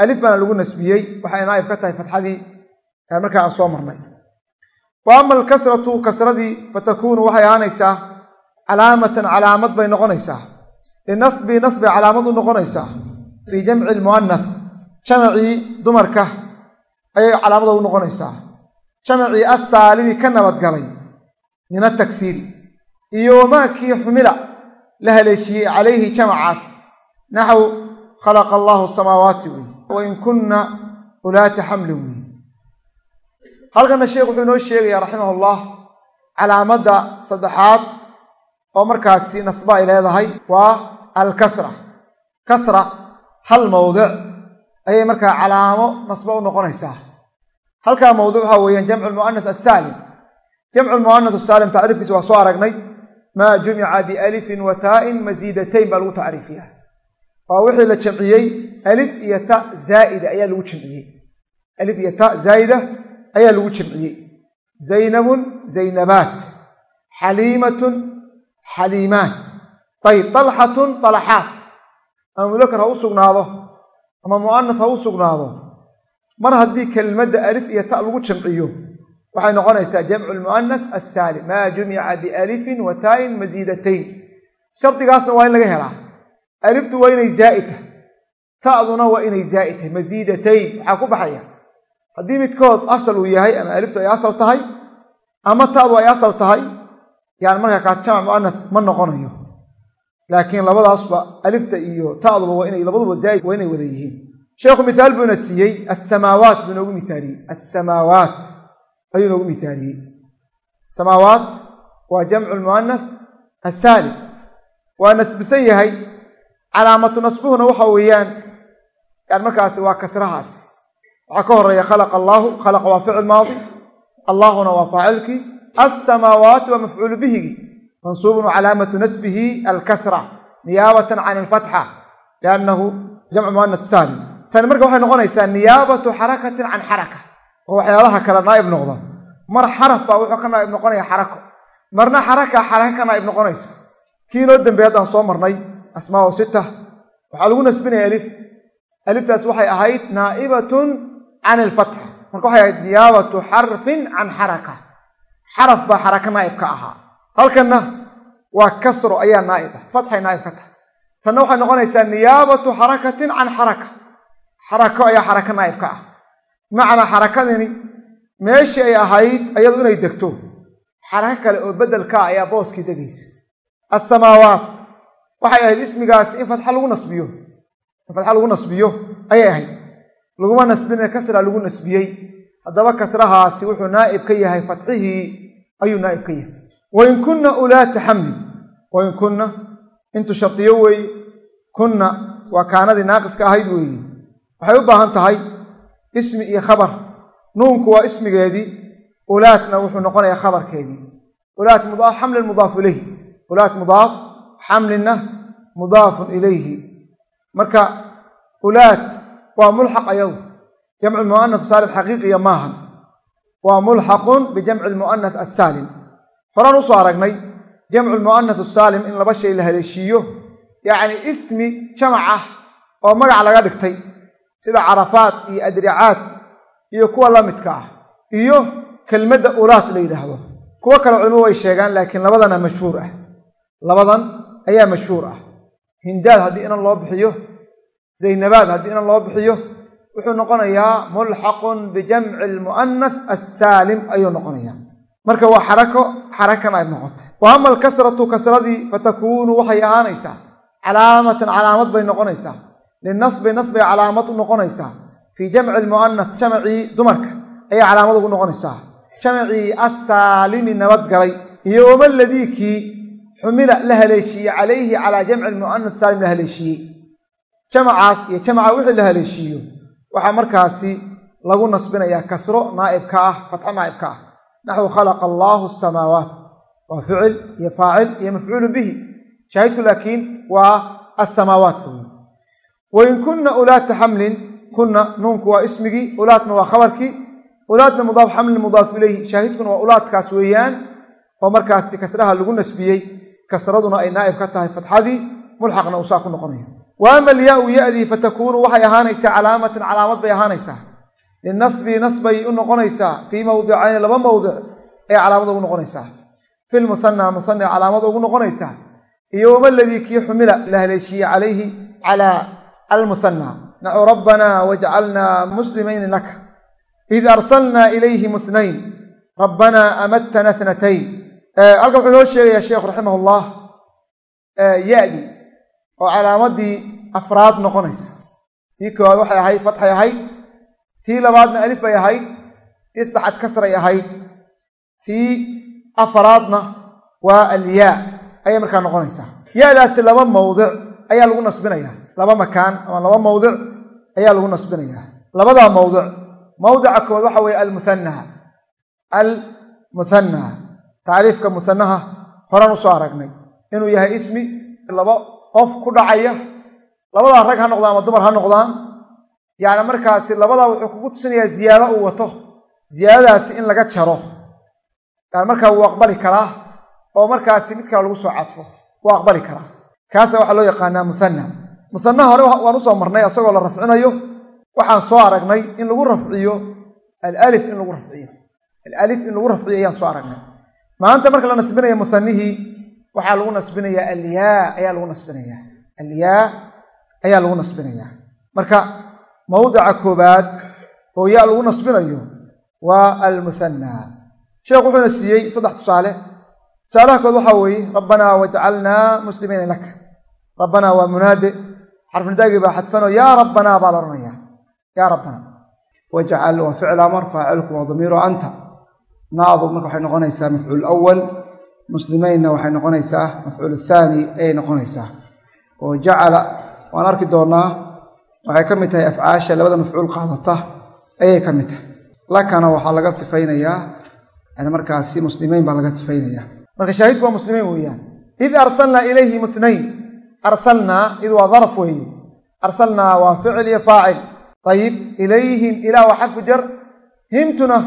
Alif baana lagu nasbiyey. Waxay naa'ib ka tahay fatxadii markaa aan soo marnay. Wa ama alkasratu kasradii fatakuunu waxay ahaanaysaa calaamatan calaamad bay noqonaysaa. Linasbi nasbay calaamad u noqonaysaa. Fii jamci lmu'anath jamacii dumarka ayay calaamada u noqonaysaa. Jamacii assaalimi ka nabadgalay min ataksiiri iyo wamaakii xumila la haleeshiyey calayhi jamacaas naxw khalaqa allaahu samaawaati wey wain kunna ulaata xamlin wey halkana sheekh wuxuu inoo sheegayaa raximah ullah calaamadda saddexaad oo markaasi nasba ay leedahay waa alkasra. Kasra hal mawdic ayay markaa calaamo nasba u noqonaysaa. Halkaa mawduc waxaa weeyaan jamcu lmu'anas assaalim. Jamcu lmu'anas assaalim tacriifkiisa waa soo aragnay maa jumica bialifin wa taa'in masiidatayn baa lagu tacriifiyaa. Waa wixii la jamciyey alif iyo ta zaa'ida ayaa lagu jamciyey. Alif iyo ta zaa'ida ayaa lagu jamciyey. Zaynabun zaynabaat. Xaliimatun xaliimaat ayb dalxatun dalaxaat ama mudakar ha u sugnaado ama mu'anas ha u sugnaado. Mar haddii kelmadda alif iyo ta lagu jamciyo waxay noqonaysaa jamcu lmu'anas assaalim maa jumica bialifin wa taa'in masiidatayn shardigaasna waa in laga helaa. Aliftu waa inay zaa'id tahay ta'duna waa inay zaa'id tahay masiidatayn waxaa ku baxaya. Haddii midkood asal uu yahay ama aliftu ay asal tahay ama ta'du ay asal tahay yani markaa kaa jamac mu'anas ma noqonayo. Laakiin labadaasba alifta iyo ta'duba waa inay labaduba zaa'id waa inay wada yihiin. Sheekhu mithaal buuna siiyey assamaawaat buu noogu mithaaliyey. Assamaawaat ayuu noogu mithaaliyey. Samaawaat waa jamcu lmu'anas assaalim waa nasbisan yahay calaamatu nasbuhuna waxa weeyaan yani markaasi waa kasrahaasi. Waxaa ka horreeya khalaqa allaahu khalaqa waa ficil maadi allaahuna waa faacilkii alsamaawaati waa mafcuulu bihigi mansuubun calaamatu nasbihi alkasra niyaabatan can alfatxa liannahu jamcu mu'anas saalim tani marka waxay noqonaysaa niyaabatu xarakatin can xaraka oo waxyaalaha kale naa'ib noqda mar xaraf baa wuxuu ka naa'ib noqonaya xarako marna xaraka xaraka ka naa'ib noqonaysa kii inoo dambeey haddaan soo marnay asmaa o sita waxaa lagu nasbinaya alif aliftaas waxay ahayd naa'ibatun can ilfatxa marka waxay ahayd niyaabatu xarfin can xaraka xaraf baa xaraka naa'ib ka ahaa. Halkanna waa kasro ayaa naa'ib ah fatxay naa'ib ka tahay. Tanna waxay noqonaysaa niyaabatu xarakatin can xaraka. Xarako ayaa xaraka naa'ib ka ah. Macnaa xarakadani meeshii ay ahayd ayadu inay degto. Xarako kale oo beddelkaa ayaa booskii degaysa. Assamaawaat waxay ahayd ismigaasi in fatxa lagu nasbiyo. In fatxa lagu nasbiyo ayay ahayd. Laguma nasbine kasra lagu nasbiyey haddaba kasrahaasi wuxuu naa'ib ka yahay fatxihii ayuu naa'ib ka yahay. Wain kunna ulaata xamli. Wain kunna intu shardiyo weeye kunna waa kaanadii naaqiska ahayd weeye waxay u baahan tahay ismi iyo khabar. Nuunku waa ismigeedii ulaatna wuxuu noqonayaa khabarkeedii. Ulaat mudaaf xamlin mudaafu ilayhi. Ulaat mudaaf xamlinna mudaafun ilayhi. Marka ulaat waa mulxaq ayadu jamcu mu'anas saalim xaqiiqiya maahan waa mulxaqun bijamci lmu'anas assaalim horaan u soo aragnay jamcu lmu'anas asaalim in laba shay la haleeshiiyo yacni ismi jamac ah oo magac laga dhigtay sida carafaat iyo adricaad iyo kuwa la midka ah iyo kelmadda ulaat la yidhaahdo kuwo kale culimadu way sheegaan laakiin labadana mashhuur ah labadan ayaa mashhuur ah hindaad haddii inan loo bixiyo zaynabaad haddii inan loo bixiyo wuxuu noqonayaa mulxaqun bijamci almu'anas assaalim ayuu noqonayaa. Marka waa xarako xarakan ay noqotay. Wa ama alkasratu kasradii fatakuunu waxay ahaanaysaa. Calaamatan calaamad bay noqonaysaa. Linasbi nasbay calaamad u noqonaysaa. Fii jamci almu'anas jamacii dumarka ayay calaamad ugu noqonaysaa. Jamacii assaalimi nabadgalay iyo wama ladiikii xumila la haleeshiiyey calayhi calaa jamci almu'anas saalim la haleeshiiyey. Jamacaas iyo jamaca wixii la haleeshiiyo waxaa markaasi lagu nasbinayaa kasro naa'ibka ah fatxo naa'ibka ah. Naxwu khalaqa allaahu asamaawaat waa ficil iyo faacil iyo mafcuulu bihi. Shaahidku laakiin waa assamaawaadka wey wain kunna ulaata xamlin kunna nuunku waa ismigii ulaatna waa khabarkii ulaatna mudaaf xamlin mudaafu ilayhi. Shaahidkuna waa ulaadkaas weeyaan oo markaasi kasraha lagu nasbiyey kasraduna ay naa'ib ka tahay fatxadii mulxaqna uu saa ku noqonaya wa ama alyaau ya'dii fatakuunu waxay ahaanaysaa calaamatan calaamad bay ahaanaysaa. Linasbi nasbay u noqonaysaa fii mawdicayni laba mawdic ay calaamad ugu noqonaysaa. Fi lmuhanaa muhana calaamad ugu noqonaysaa. Iyo wama ladii kii xumila la haleeshiiyey calayhi calaa almuhanaa naxu rabbanaa wajcalnaa muslimayni laka. Id arsalnaa ilayhim ithnayn rabbanaa amattana thnatayn halkan wuxuu inoo sheegayaa sheekhu raximah ya-di oo calaamadii afraad noqonaysa. Tii koowaad waxay ahayd fatxay ahayd tii labaadna alif bay ahayd tii saddexaad kasray ahayd tii afaraadna waa alyaa ayay markaa noqonaysaa ya-daasi laba mawdic ayaa lagu nasbinayaa laba makaan ama laba mawdic ayaa lagu nasbinayaa labadaa mawdic mawdica koowaad waxa weeye almuhanaha almuhanaha tacriifka muhanaha horaan u soo aragnay. Inuu yahay ismi laba qof ku dhacaya labadaa rag ha noqdaan ama dumar ha noqdaan yacni markaasi labadaa wuxuu kugu tusinayaa ziyaado uu wato ziyaadadaasi in laga jaro. Yani markaa wuu aqbali karaa oo markaasi mid kale lagu soo cadfo wuu aqbali karaa. Kaasa waxaa loo yaqaanaa muhana muhanaha hore waan u soo marnay asagoo la rafcinayo waxaan soo aragnay in lagu rafciyo alalif in lagu rafciyo. Alalif in lagu rafciyo ayaan soo aragnay. Maanta marka la nasbinaya muhanihii waxaa lagu nasbinayaa alyaa ayaa lagu nasbinayaa. Alyaa ayaa lagu nasbinayaa. Marka mawdica koobaad oo yaa lagu nasbinayo waa almuhana sheekhu wuxuuna siiyey saddex tusaale. Tusaalaha kood waxaa weeye rabbanaa wajcalnaa muslimiina laka rabbanaa waa munaade. Xarfnidaagii baa xadfanoo yaa rabbanaa baa la odhanaya yaa rabbanaa wajcal waa ficl amar faacilku waa damiiro anta. Naadu marka waxay noqonaysaa mafcuul awal muslimeynna waxay noqonaysaa mafcuul thaani ayay noqonaysaa. Oo jacala waan arki doonaa waxay ka mid tahay afcaasha labada mafcuul qaadata ayay ka mid tahay. Lakana waxaa laga sifaynayaa yani markaasi muslimiin baa laga sifaynayaa. Marka shaahidku waa muslimiin weeyaan. Id arsalnaa ilayhim itnayn arsalnaa id waa daraf weeye. Arsalnaa waa ficil iyo faacil. Ayib ilayhim ilaa waa xarfu jar. Himtuna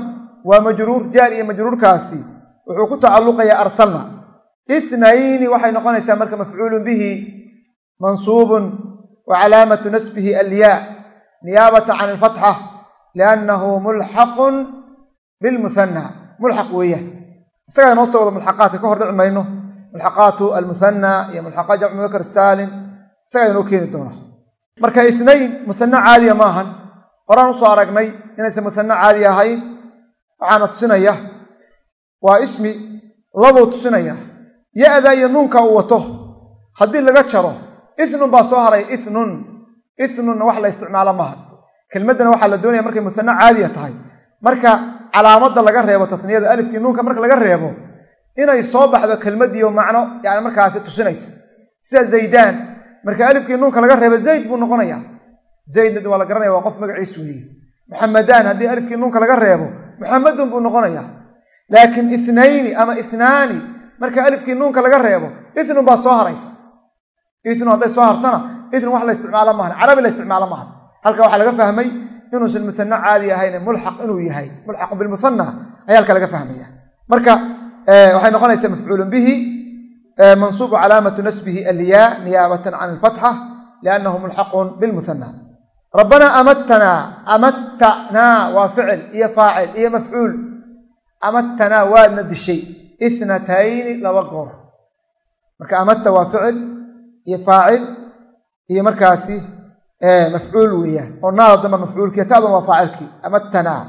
waa majruur jaar iyo majruurkaasi wuxuu ku tacalluqayaa arsalna. Ithnayni waxay noqonaysaa marka mafcuulun bihi mansuubun wa calaamatu nasbihi alyaa niyaabata can alfatxa liannahu mulxaqun bilmuhana mulxaq weeyaan isagaa inoo soo wada mulxaqaadka ka hor dhici mayno. Mulxaqaatu almuhana iyo mulxaqaat jamcu mudakar saalim isagaa inoo keeni doona marka itnayn muhane caadiya maahan. Horaan u soo aragnay inaysan muhane caadi ahayn waxaana tusinaya waa ismi labuu tusinaya. Ya-da iyo nuunka uu wato. Haddii laga jaro ithnun baa soo haray ithnun. Ithnunna wax la isticmaalo maaha. Kelmaddana waxaa la doonaya markay muhane caadiya tahay. Marka calaamadda laga reebo tasniyada alifkii nuunka marka laga reebo inay soo baxdo kelmaddiioo macno yani markaasi tusinaysa. Sida zaydaan marka alifkii nuunka laga reebo zayd buu noqonaya zaydna waa la garanaya waa qof magaciis weeye. Muxamadaan haddii alifkii nuunka laga reebo muxamadun buu noqonaya laakiin ithnayni ama ithnaani marka alifkii nuunka laga reebo ithnun baa soo haraysa. Ithnun hadday soo hartana ithnun wax la isticmaalo maahan carabi la isticmaalo maahan halka waxaa laga fahmay inuusan muhane caadi ahayn mulxaq inuu yahay. Mulxaqu bilmuhana ayaa halka laga fahmaya. Marka waxay noqonaysaa mafcuulun bihi mansuubu calaamatu nasbihi alyaa niyaabatan can alfatxa liannahu mulxaqun bilmuhana rabbanaa amattanaa amattanaa waa ficil iyo faacil iyo mafcuul amattanaa waadna dishay ithnatayni laba goor. Marka amatta waa ficil iyo faacil iyo markaasi mafcuul weeyaan. Oo naada damba mafcuulkiiyo ta'dan waa faacilkii. Amattanaa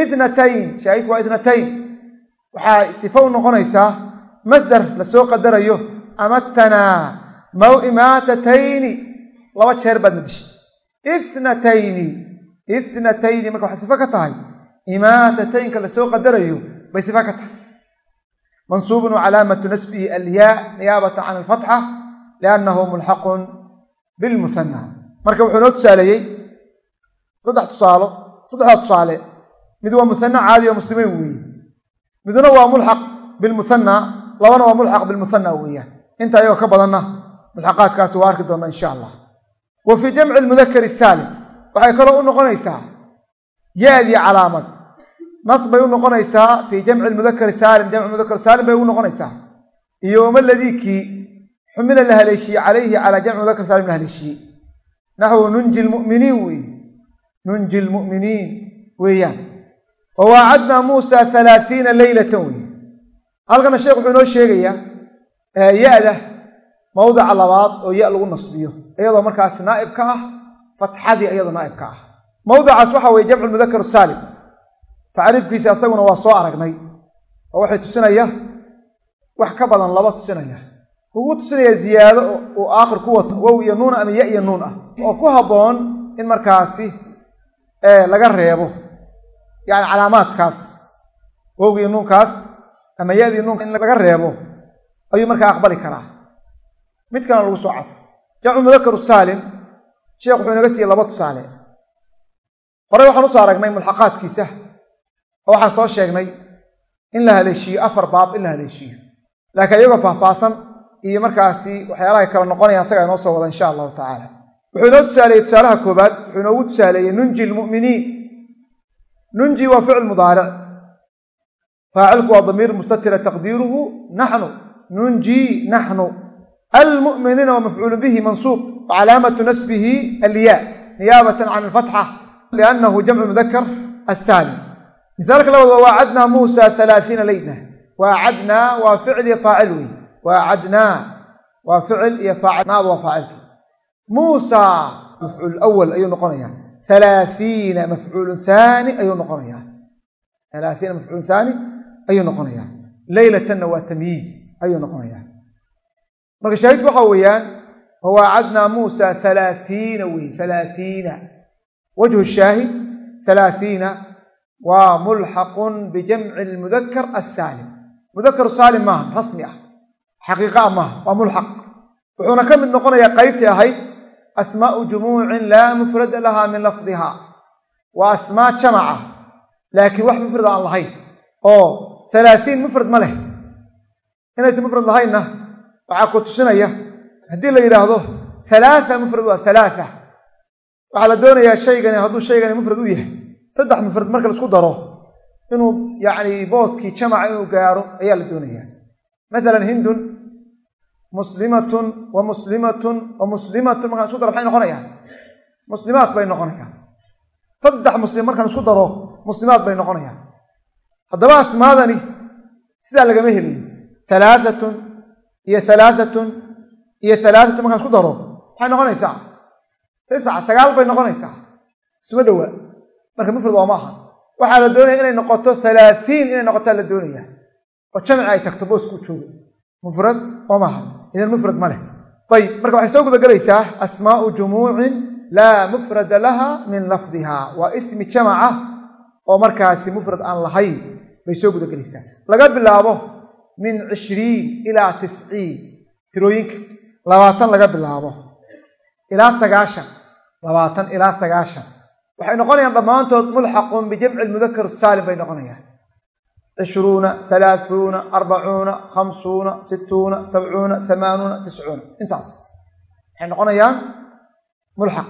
ithnatayn shaahidku waa ithnatayn. Waxaa sifa u noqonaysaa masdar la soo qadarayo. Amattanaa maw imaatatayni laba jeer baadna dishay. Ithnatayni ithnatayni marka waxay sifo ka tahay imaatataynka la soo qadarayo bay sifo ka tahay. Mansuubun wa calaamatu nasbihi alyaa niyaabata can alfatxa liannahu mulxaqun bilmuhana marka wuxuu inoo tusaaleeyey saddex tusaalo saddexdaa tusaale. Mid waa muhana caadi oo muslimiin weeye. Midna waa mulxaq bilmuhana labana waa mulxaq bilmuhana weeyaan. Inta ayagoo ka badanna mulxaqaadkaasi waa arki doonna insha allah. Wa fii jamci lmudakari saalim waxay kaloo u noqonaysaa ya-dii calaamad nas bay u noqonaysaa fii jamci lmudakari saalim jamci mudakar saalim bay ugu noqonaysaa. Iyo wama ladiikii xumila la haleeshiye calayhi calaa jamci mudakar saalim la haleeshiye naxwu nunji lmu'miniin weeye nunji lmu'miniin weeyaan. Wa waacadnaa muusa halaathiina leylatan weeye halkana sheekh wuxuu inoo sheegayaa ya-da mawdica labaad oo ya lagu nasbiyo iyadoo markaas naa'ib ka ah fatxadii iyadoo naa'ib ah. Mawdicaas waxa weye jamcu mudakar tacriifkiisa isaguna waa soo aragnay oo waxay tusinaya wax ka badan laba tusinaya. Kugu tusinaya ziyaado uu aakhir ku wato wow iyo nuun ama ya iyo nuun ah oo ku habboon in markaasi laga reebo. Yani calaamaadkaas wowga iyo nuunkaas ama ya-dii nuunka in laga reebo ayuu markaa aqbali karaa. Mid kalena lagu soo cadfo. Jamcu mudakaru saalim sheekh wuxuu inaga siiyey laba tusaale. Horey waxaan u soo aragnay mulxaqaadkiisa waxaan soo sheegnay in la haleeshiiyo afar baab in la haleeshiiyo. Laakiin iyagoo faahfaahsan iyo markaasi waxyaalahay kala noqonaya asagaa inoo soo wada insha allahu tacaala. Wuxuu inoo tusaaleeyey tusaalaha koobaad wuxuu inoogu tusaaleeyey nunji lmu'miniin nunji waa ficil mudaaric. Faacilku waa damiir mustatira taqdiiruhu naxnu. Nunji naxnu. Almu'miniina waa mafcuulu bihi mansuub wacalaamatu nasbihi alyaa niyaabatan can alfatxa liannahu jamcu mudakar asaalim misaalka labaad waa waacadnaa muusa halaaiina leyla waacadnaa waa ficil iyo faacil wey waacadnaa waa ficil iyo faacil naadu waa faacilki muusa mafcuul awal ayuu noqonayaa halaaiina mafcuulun haani ayuu noqonayaa halaaiina mafcuulun haani ayuu noqonayaa leylatanna waa tamyiiz ayuu noqonayaa marka shaahidku waxa weeyaan wawaacadnaa muusa halaaiina wey halaaiina wajhu shaahid waa mulxaqun bijamci lmudakar asaalim mudakar saalim maaha rasmi ah. Xaqiiqa ah maaha waa mulxaq wuxuuna ka mid noqonayaa qaybtii ahayd asmaau jumuucin laa mufrada lahaa min lafdiha waa asmaa jamaca laakiin wax mufrad aan lahayn oo halaaiin mufrad ma leh. Inaysan mufrad lahaynna waxaa ku tusinaya haddii la yidhaahdo halaaa mufrad waa halaaa waxaa la doonayaa shaygani hadduu shaygani mufrad u yahay saddex mufrad marka la isku daro inuu yacni booskii jamaca inuu gaaro ayaa la doonayaa masalan hindun muslimatun wa muslimatun wa muslimatun markaan isku daro maxay noqonayaan? Muslimaat bay noqonayaan. Saddex muslim markaan isku daro muslimaat bay noqonayaan. Haddaba asmaadani sidaa lagama helayo halaaatun iyo halaaatun iyo halaaatun markaan isku daro maxay noqonaysaa? Tisca sagaal bay noqonaysaa. Isuma dhowaa marka mufrad waa ma waxaa la doonaya inay noqoto halaaiin inay noqotaa la doonaya. Oo jamci ay tagto booskuu joogo. Mufrad oo maaha. Idan mufrad ma leh. Ayib marka waxay soo gudagelaysaa asmaau jumuucin laa mufrada laha min lafdiha. Waa ismi jamaca oo markaasi mufrad aan lahayn bay soo gudagelaysaa. Laga bilaabo min cishriin ilaa tisciin. Tirooyinka. Labaatan laga bilaabo. Ilaa sagaashan. Labaatan ilaa sagaashan waxay noqonayaan dhammaantood mulxaqun bijamci lmudakar saalim bay noqonayaan. Cishruuna halaahuuna arbacuuna khamsuuna situuna sabcuuna hamaanuuna tiscuuna. Intaas. Waxay noqonayaan mulxaq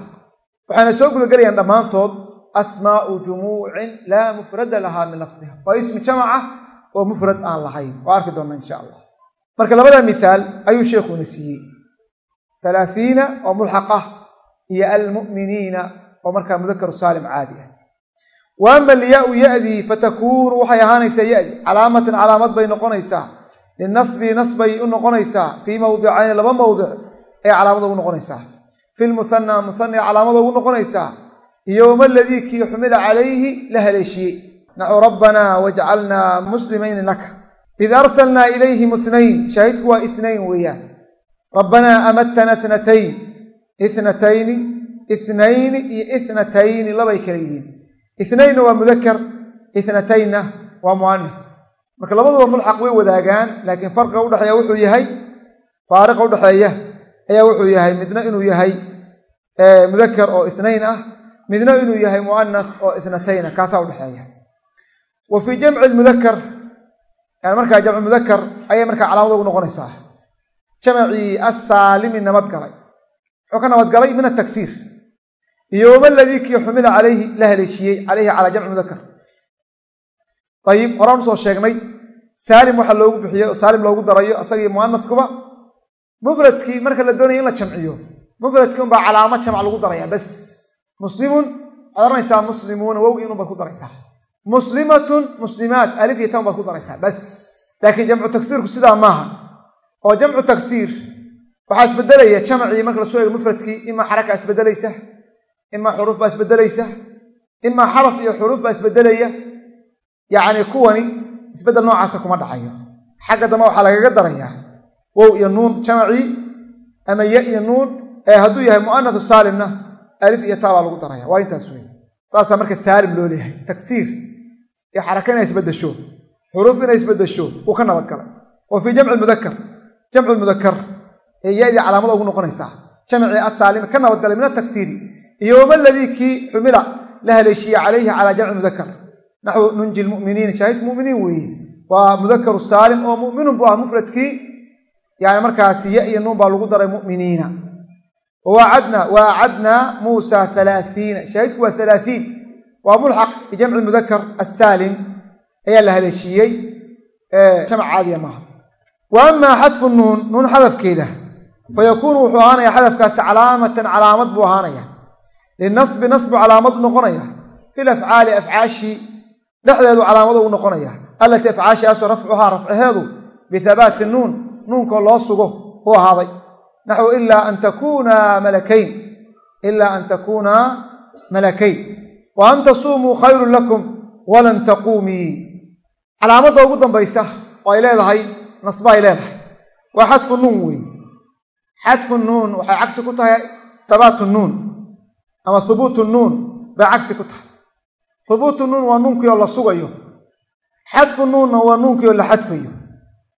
waxayna soo gudagelayaan dhammaantood asmaau jumuucin laa mufrada lahaa min lafdiha. Waa ismi jamaca oo mufrad aan lahayn. Oo arki doonna insha allah marka labada mithaal ayuu sheikhuuna siiyey. Halaaiina oo mulxaq ah iyo almu'miniina oo markaa mudakaru saalim caadi ah. Wa ama alyaau ya'dii fatakuunu waxay ahaanaysaa ya'di. Calaamatan calaamad bay noqonaysaa. Linasbi nasbay u noqonaysaa. Fii mawdicayni laba mawdic ee calaamada ugu noqonaysaa. Fi lmuhanaa muhana calaamada ugu noqonaysaa. Iyo ladii kii xumila calayhi la haleeshiyey naxu rabbanaa wajcalnaa muslimayni laka. Id arsalnaa ilayhim ithnayn shaahidku waa ithnayn weeyaan. Rabbanaa amatana itnatayn itnatayni ithnayni iyo ithnatayni labay kala yihiin. Itnaynna waa mudakar ithnataynna waa mu'anas marka labaduba mulxaq way wadaagaan laakiin farqiga udhexeeya wuxuu yahay faariqa udhexeeya ayaa wuxuu yahay midna inuu yahay mudakar oo ithnayn ah midna inuu yahay mu'anas oo ithnatayna kaasaa udhexeeya wa fii jamci lmudakar yani markaa jamcu mudakar ayay markaa calaamada ugu noqonaysaa. Jamcii assaalimi nabadgalay muxuu ka nabadgalay min ataksiir iyo wama ladii kii xumila calayhi la haleeshiyey calayhi calaa jamci mudakar ayib horaan u soo sheegnay. Saalim waxaa loogu bixiyey oo saalim loogu darayo isagii mu'anaskuba mufradkii marka la doonaya in la jamciyo. Mufradkii unbaa calaamad jamc lagu daraya bas. Muslimun waxaad oranaysaa muslimuuna wowgii inun baad ku daraysaa. Muslimatun muslimaat alif iyo tan baad ku daraysaa bas. Laakiin jamcu tagsiirku sidaa maaha. Oo jamcu tagsiir waxaa isbedelaya jamcii marka la soo eego mufradkii imaa xaraka isbedelaysa imaa xuruuf baa isbedelaysa imaa xaraf iyo xuruuf baa isbedelaya yacni kuwani isbeddel noocaasa kuma dhacayo xagga dambe waxaa lagaga darayaa wow iyo nuun jamacii ama ya iyo nuun ee hadduu yahay mu'anasu saalimna alif iyo taa baa lagu daraya waa intaas weeye saasaa marka saalim loo leeyahay tagsiir iyo xaraka inay isbeddesho xuruuf inay isbeddesho uu ka nabadgalay wa fii jamci mudakar jamcu mudakar ee ya-dii calaamada ugu noqonaysaa jamcii asaalimi ka nabadgalay min atagsiiri iyo wama ladii kii xumila la haleeshiye calayhi calaa jamci mudakar naxwu nunji lmu'miniin shaahid muminiin weeye waa mudakaru saalim oo mu'minun buu ah mufradkii. Yani markaasi ya iyo nuun baa lagu daray mu'miniina. Waacadna wa acadnaa muusa halaaiina shaahidku waa halaaiin waa mulxaq bijamci mudakar asaalim ayaa la haleeshiiyey jamac caadiya maaha. Wa amaa xadfu nuun nuun xadafkeeda. Fa yakuunu wuxuu ahaanaya xadafkaasi calaamatan calaamad buu ahaanaya linasbi nasbu calaamad noqonaya fil afcaali afcaashi dhexdeedu calaamada u noqonaya allatii afcaashiaasoo rafcuhaa rafcaheedu bihabaati nuun nuunkoo loo sugo u ahaaday naxwu ilaa an takuuna malakayn ilaa an takuuna malakayn wa an tasuumuu khayrun lakum walan taquumii calaamadda ugu dambaysa oo ay leedahay nasba ay leedahay waa xadfu nuun weeye xadfu nuun waxay cagsi ku tahay habaatu nuun ama hubuutu nuun bay cagsi ku tahay. Hubuutu nuun waa nuunkii oo la sugayo. Xadfu nuunna waa nuunkii oo la xadfayo.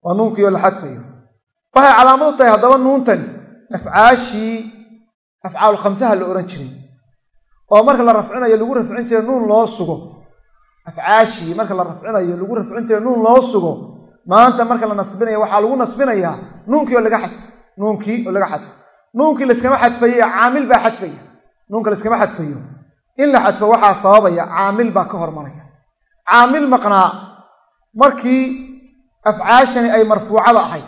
Waa nuunkii oo la xadfayo. Waxay calaamad u tahay haddaba nuuntani afcaashii afcaalu khamsaha la odhan jiray. Oo marka la rafcinayo lagu rafcin jiray nuun loo sugo. Afcaashii marka la rafcinayo lagu rafcin jiray nuun loo sugo. Maanta marka la nasbinayo waxaa lagu nasbinayaa nuunkii oo laga xadfo nuunkii oo laga xadfo nuunkii layskama xadfaye caamil baa xadfaya nuunka layskama xadfayo in la xadfo waxaa sababaya caamil baa ka hormaraya caamil maqnaa markii afcaashani ay marfuucada ahayd.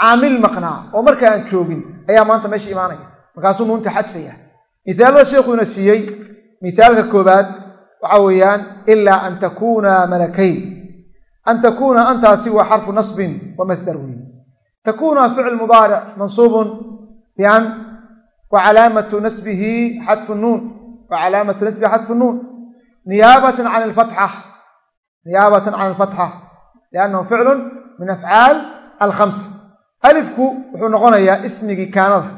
Caamil maqnaa oo marka aan joogin ayaa maanta meesha imaanaya. Markaasuu nuunta xadfaya mithaalada sheikhuuna siiyey mithaalka koobaad waxa weeyaan ilaa an takuuna malakayn. An takuuna antaasi waa xarfu nasbin wa masdar weeye takuuna ficil mudaaric mansuubun bian wa calaamatu nasbihi xadfu nuun wa calaamatu nasbihi xadfu nuun niyaabatan can alfatxa niyaabatan can alfatxa liannahu ficlun min afcaal alkhamsa alifku wuxuu noqonayaa ismigii kaanada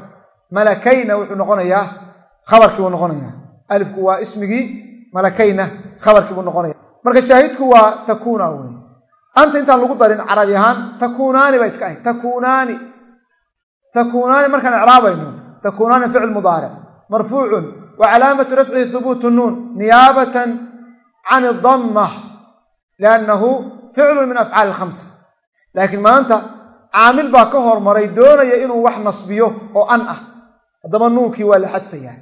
malakayna wuxuu noqonayaa khabarkii buu noqonaya alifku waa ismigii malakayna khabarkii buu noqonaya marka shaahidku waa takuuna wey anta intaan lagu darin carabi ahaan takuunaani ba iska ahayd takuunaani takuunaani markaan icraabayno takuunaani ficil mudaaric marfuucun wa calaamatu rafcihi hubuutu nuun niyaabatan can idamma liannahu ficlun min afcaali alkhamsa. Laakiin maanta caamil baa ka hormaray doonaya inuu wax nasbiyo oo an ah. Haddaba nuunkii waa la xadfayaa.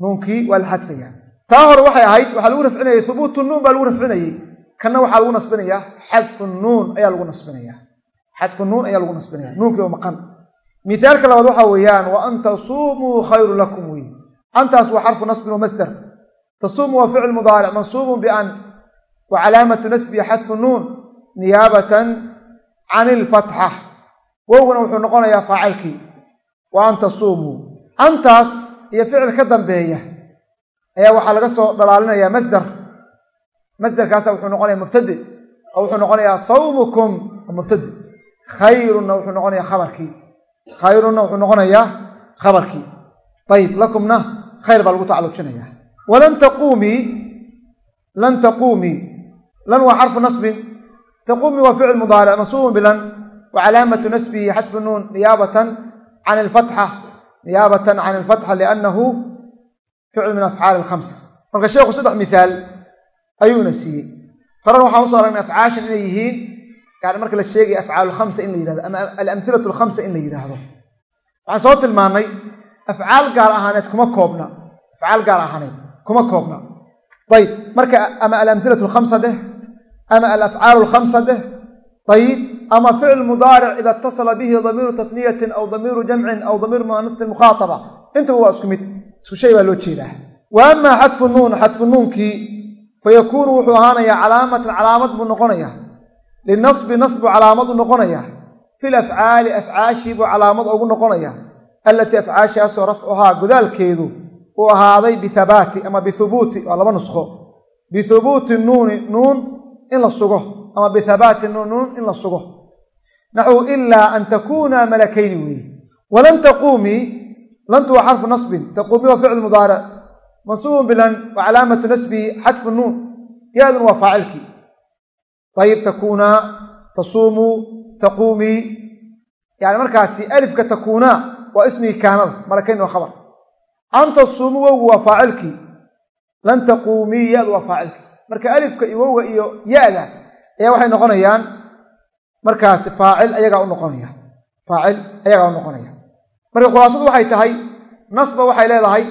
Nuunkii waa la xadfayaa. Taa hore waxay ahayd waxaa lagu rafcinayay hubuutu nuun baa lagu rafcinayey kanna waxaa lagu nasbinayaa xadfu nuun ayaa lagu nasbinayaa. Xadfu nuun ayaa lagu nasbinaya nuunkii oo maqan mithaalka labaad waxaa weeyaan wa an tasuumuu khayru lakum wey antaas waa xarfu nasbin wa masdar. Tasuumu waa ficil mudaaric mansuubun bian wa calaamatu nasbihi xadfu nuun niyaabatan can ilfatxa wowgana wuxuu noqonayaa faacilkii. Wa an tasuumuu antaas iyo ficil ka dambeeya ayaa waxaa laga soo dhalaalinayaa masdar. Masdarkaasa wuxuu noqonaya mubtade oo wuxuu noqonayaa sawmukum waa mubtade khayrunna wuxuu noqonayaa khabarkii khayrunna wuxuu noqonayaa khabarkii ayib lakumna khayr baa lagu tacalujinaya walan taquumii lan taquumii lan waa xarfu nasbin taquumii waa ficil mudaaric mansuubun bilan. Wa calaamatu nasbihi xadfu nuun niyaabatan can ilfatxa. Niyaabatan can ilfatxa liannahu ficil min afcaali alkhamsa. Marka sheekhu saddex mithaal ayuuna siiyey. Horena waxaan u soo aragnay afcaashan inay yihiin yani marka la sheegaya lkhamsa in la yidhahdo ama alamhilatu alkhamsa in la yidhaahdo. Waxaan soo tilmaannay afcaal gaar ahaaneed kuma koobna. Afcaal gaar ahaaneed kuma koobna. Ayib marka ama alamhilatu alkhamsa dheh ama alafcaalu alkhamsa dheh ayib ama ficil mudaaric ida itasala bihi damiiru tasniyatin aw damiiru jamcin aw damiiru muanatin mukhaataba intaba waa isku mid isku shay baa loo jeedaa. Wa amaa xadfu nuun xadfu nuunkii fayakuunu wuxuu ahaanayaa calaamatan calaamad buu noqonayaa linasbi nasbu calaamad u noqonaya fil afcaali afcaashii buu calaamad ugu noqonaya allatii afcaashaasoo rafcuhaa godaalkeedu uu ahaaday bihabaati ama bihubuuti waa laba nuskho bihubuuti nuuni nuun in la sugo ama bihabaati nuun nuun in la sugo naxwu ilaa an takuuna malakayni weeye walan taquumii lantu waa xarfu nasbin taquumii waa ficl mudaaric mansuubun bilan wa calaamatu nasbihi xadfu nuun yaadun waa faacilkii ayib takuunaa tasuumuu taquumii yani markaasi alifka takuunaa waa ismigii kaanada malakayn waa khabar an tasuumuu wowgu waa faacilkii lan taquumii ya-du waa faacilkii marka alifka iyo wowga iyo ya-da ayaa waxay noqonayaan markaasi faacil ayagaa u noqonaya faacil ayagaa u noqonaya marka khulaasadu waxay tahay nasba waxay leedahay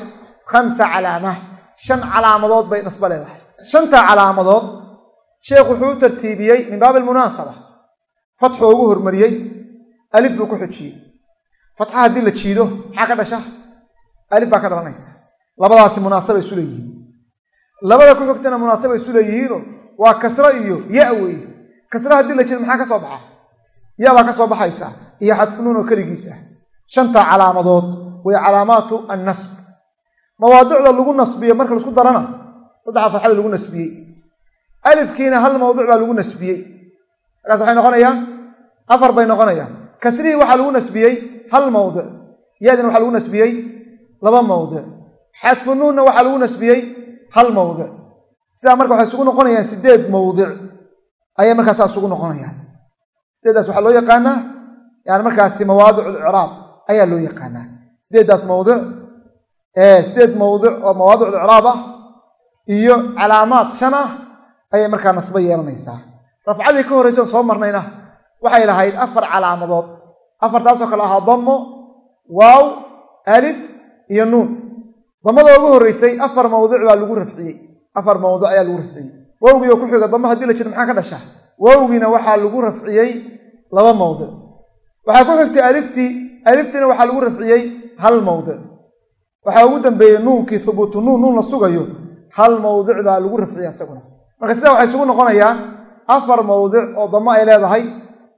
khamsa calaamaat shan calaamadood bay nasba leedahay shantaa calaamadood sheekh wuxuu u tartiibiyey min baabi almunaasaba. Fatxuu ugu hormariyey. Alif buu ku xujiyey. Fatxa haddii la jiido maxaa ka dhasha? Alif baa ka dhalanaysa. Labadaasi munaasabay isu leeyihiin. Labada ku xigtana munaasabay isu leeyihiino waa kasro iyo ya weeye kasro haddii la jiido maxaa ka soo baxa? Ya baa ka soo baxaysa iyo xadfunuun oo keligiisa shantaa calaamadood way calaamaatu annasb. Mawaadicda lagu nasbiyo marka la isku darana saddexa fatxada lagu nasbiyey alifkiina hal mawduc baa lagu nasbiyey. Markaas waxay noqonayaan afar bay noqonayaan. Kasrihii waxaa lagu nasbiyey hal mawdic yadina waxaa lagu nasbiyey laba mawdic xadfunuunna waxaa lagu nasbiyey hal mawdic sidaa marka waxay isugu noqonayaan sideed mawdic ayay markaasaa isugu noqonayaan. Sideeddaas waxaa loo yaqaanaa yani markaasi mawaadic licraab ayaa loo yaqaanaa. Sideeddaas mawdic sideed mawdic oo mawaadic licraab ah iyo calaamaad shan ah ayay markaa nasbo yeelanaysaa. Rafcadii ka horraysa soo marnayna waxay lahayd afar calaamadood. Afartaasoo kale ahaa dammo waaw alif iyo nuun. Damada ugu horreysay afar mawdic baa lagu rafciyey. Afar mawdic ayaa lagu rafciyey. Wowgiioo ku xiga damo haddii la jiro maxaa ka dhasha wowgiina waxaa lagu rafciyey laba mawdic waxaa ku xigtay aliftii aliftiina waxaa lagu rafciyey hal mawdic waxaa ugu dambeeyey nuunkii hubuutu nuun nuun la sugayo hal mawdic baa lagu rafciyey isaguna marka sidaa waxay isugu noqonayaan afar mawdic oo damo ay leedahay.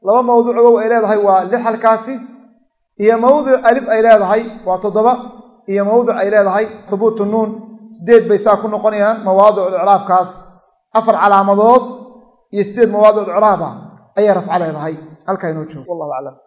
Laba mawdic wow ay leedahay waa lix halkaasi iyo mawdic alif ay leedahay waa toddoba iyo mawdic ay leedahay hubuutu nuun. Sideed bay saa ku noqonayaan mawaadic icraabkaas. Afar calaamadood iyo sideed mawaadic icraaba ayay rafco leedahay. Halkaa inoo joogo. Wallahu aclam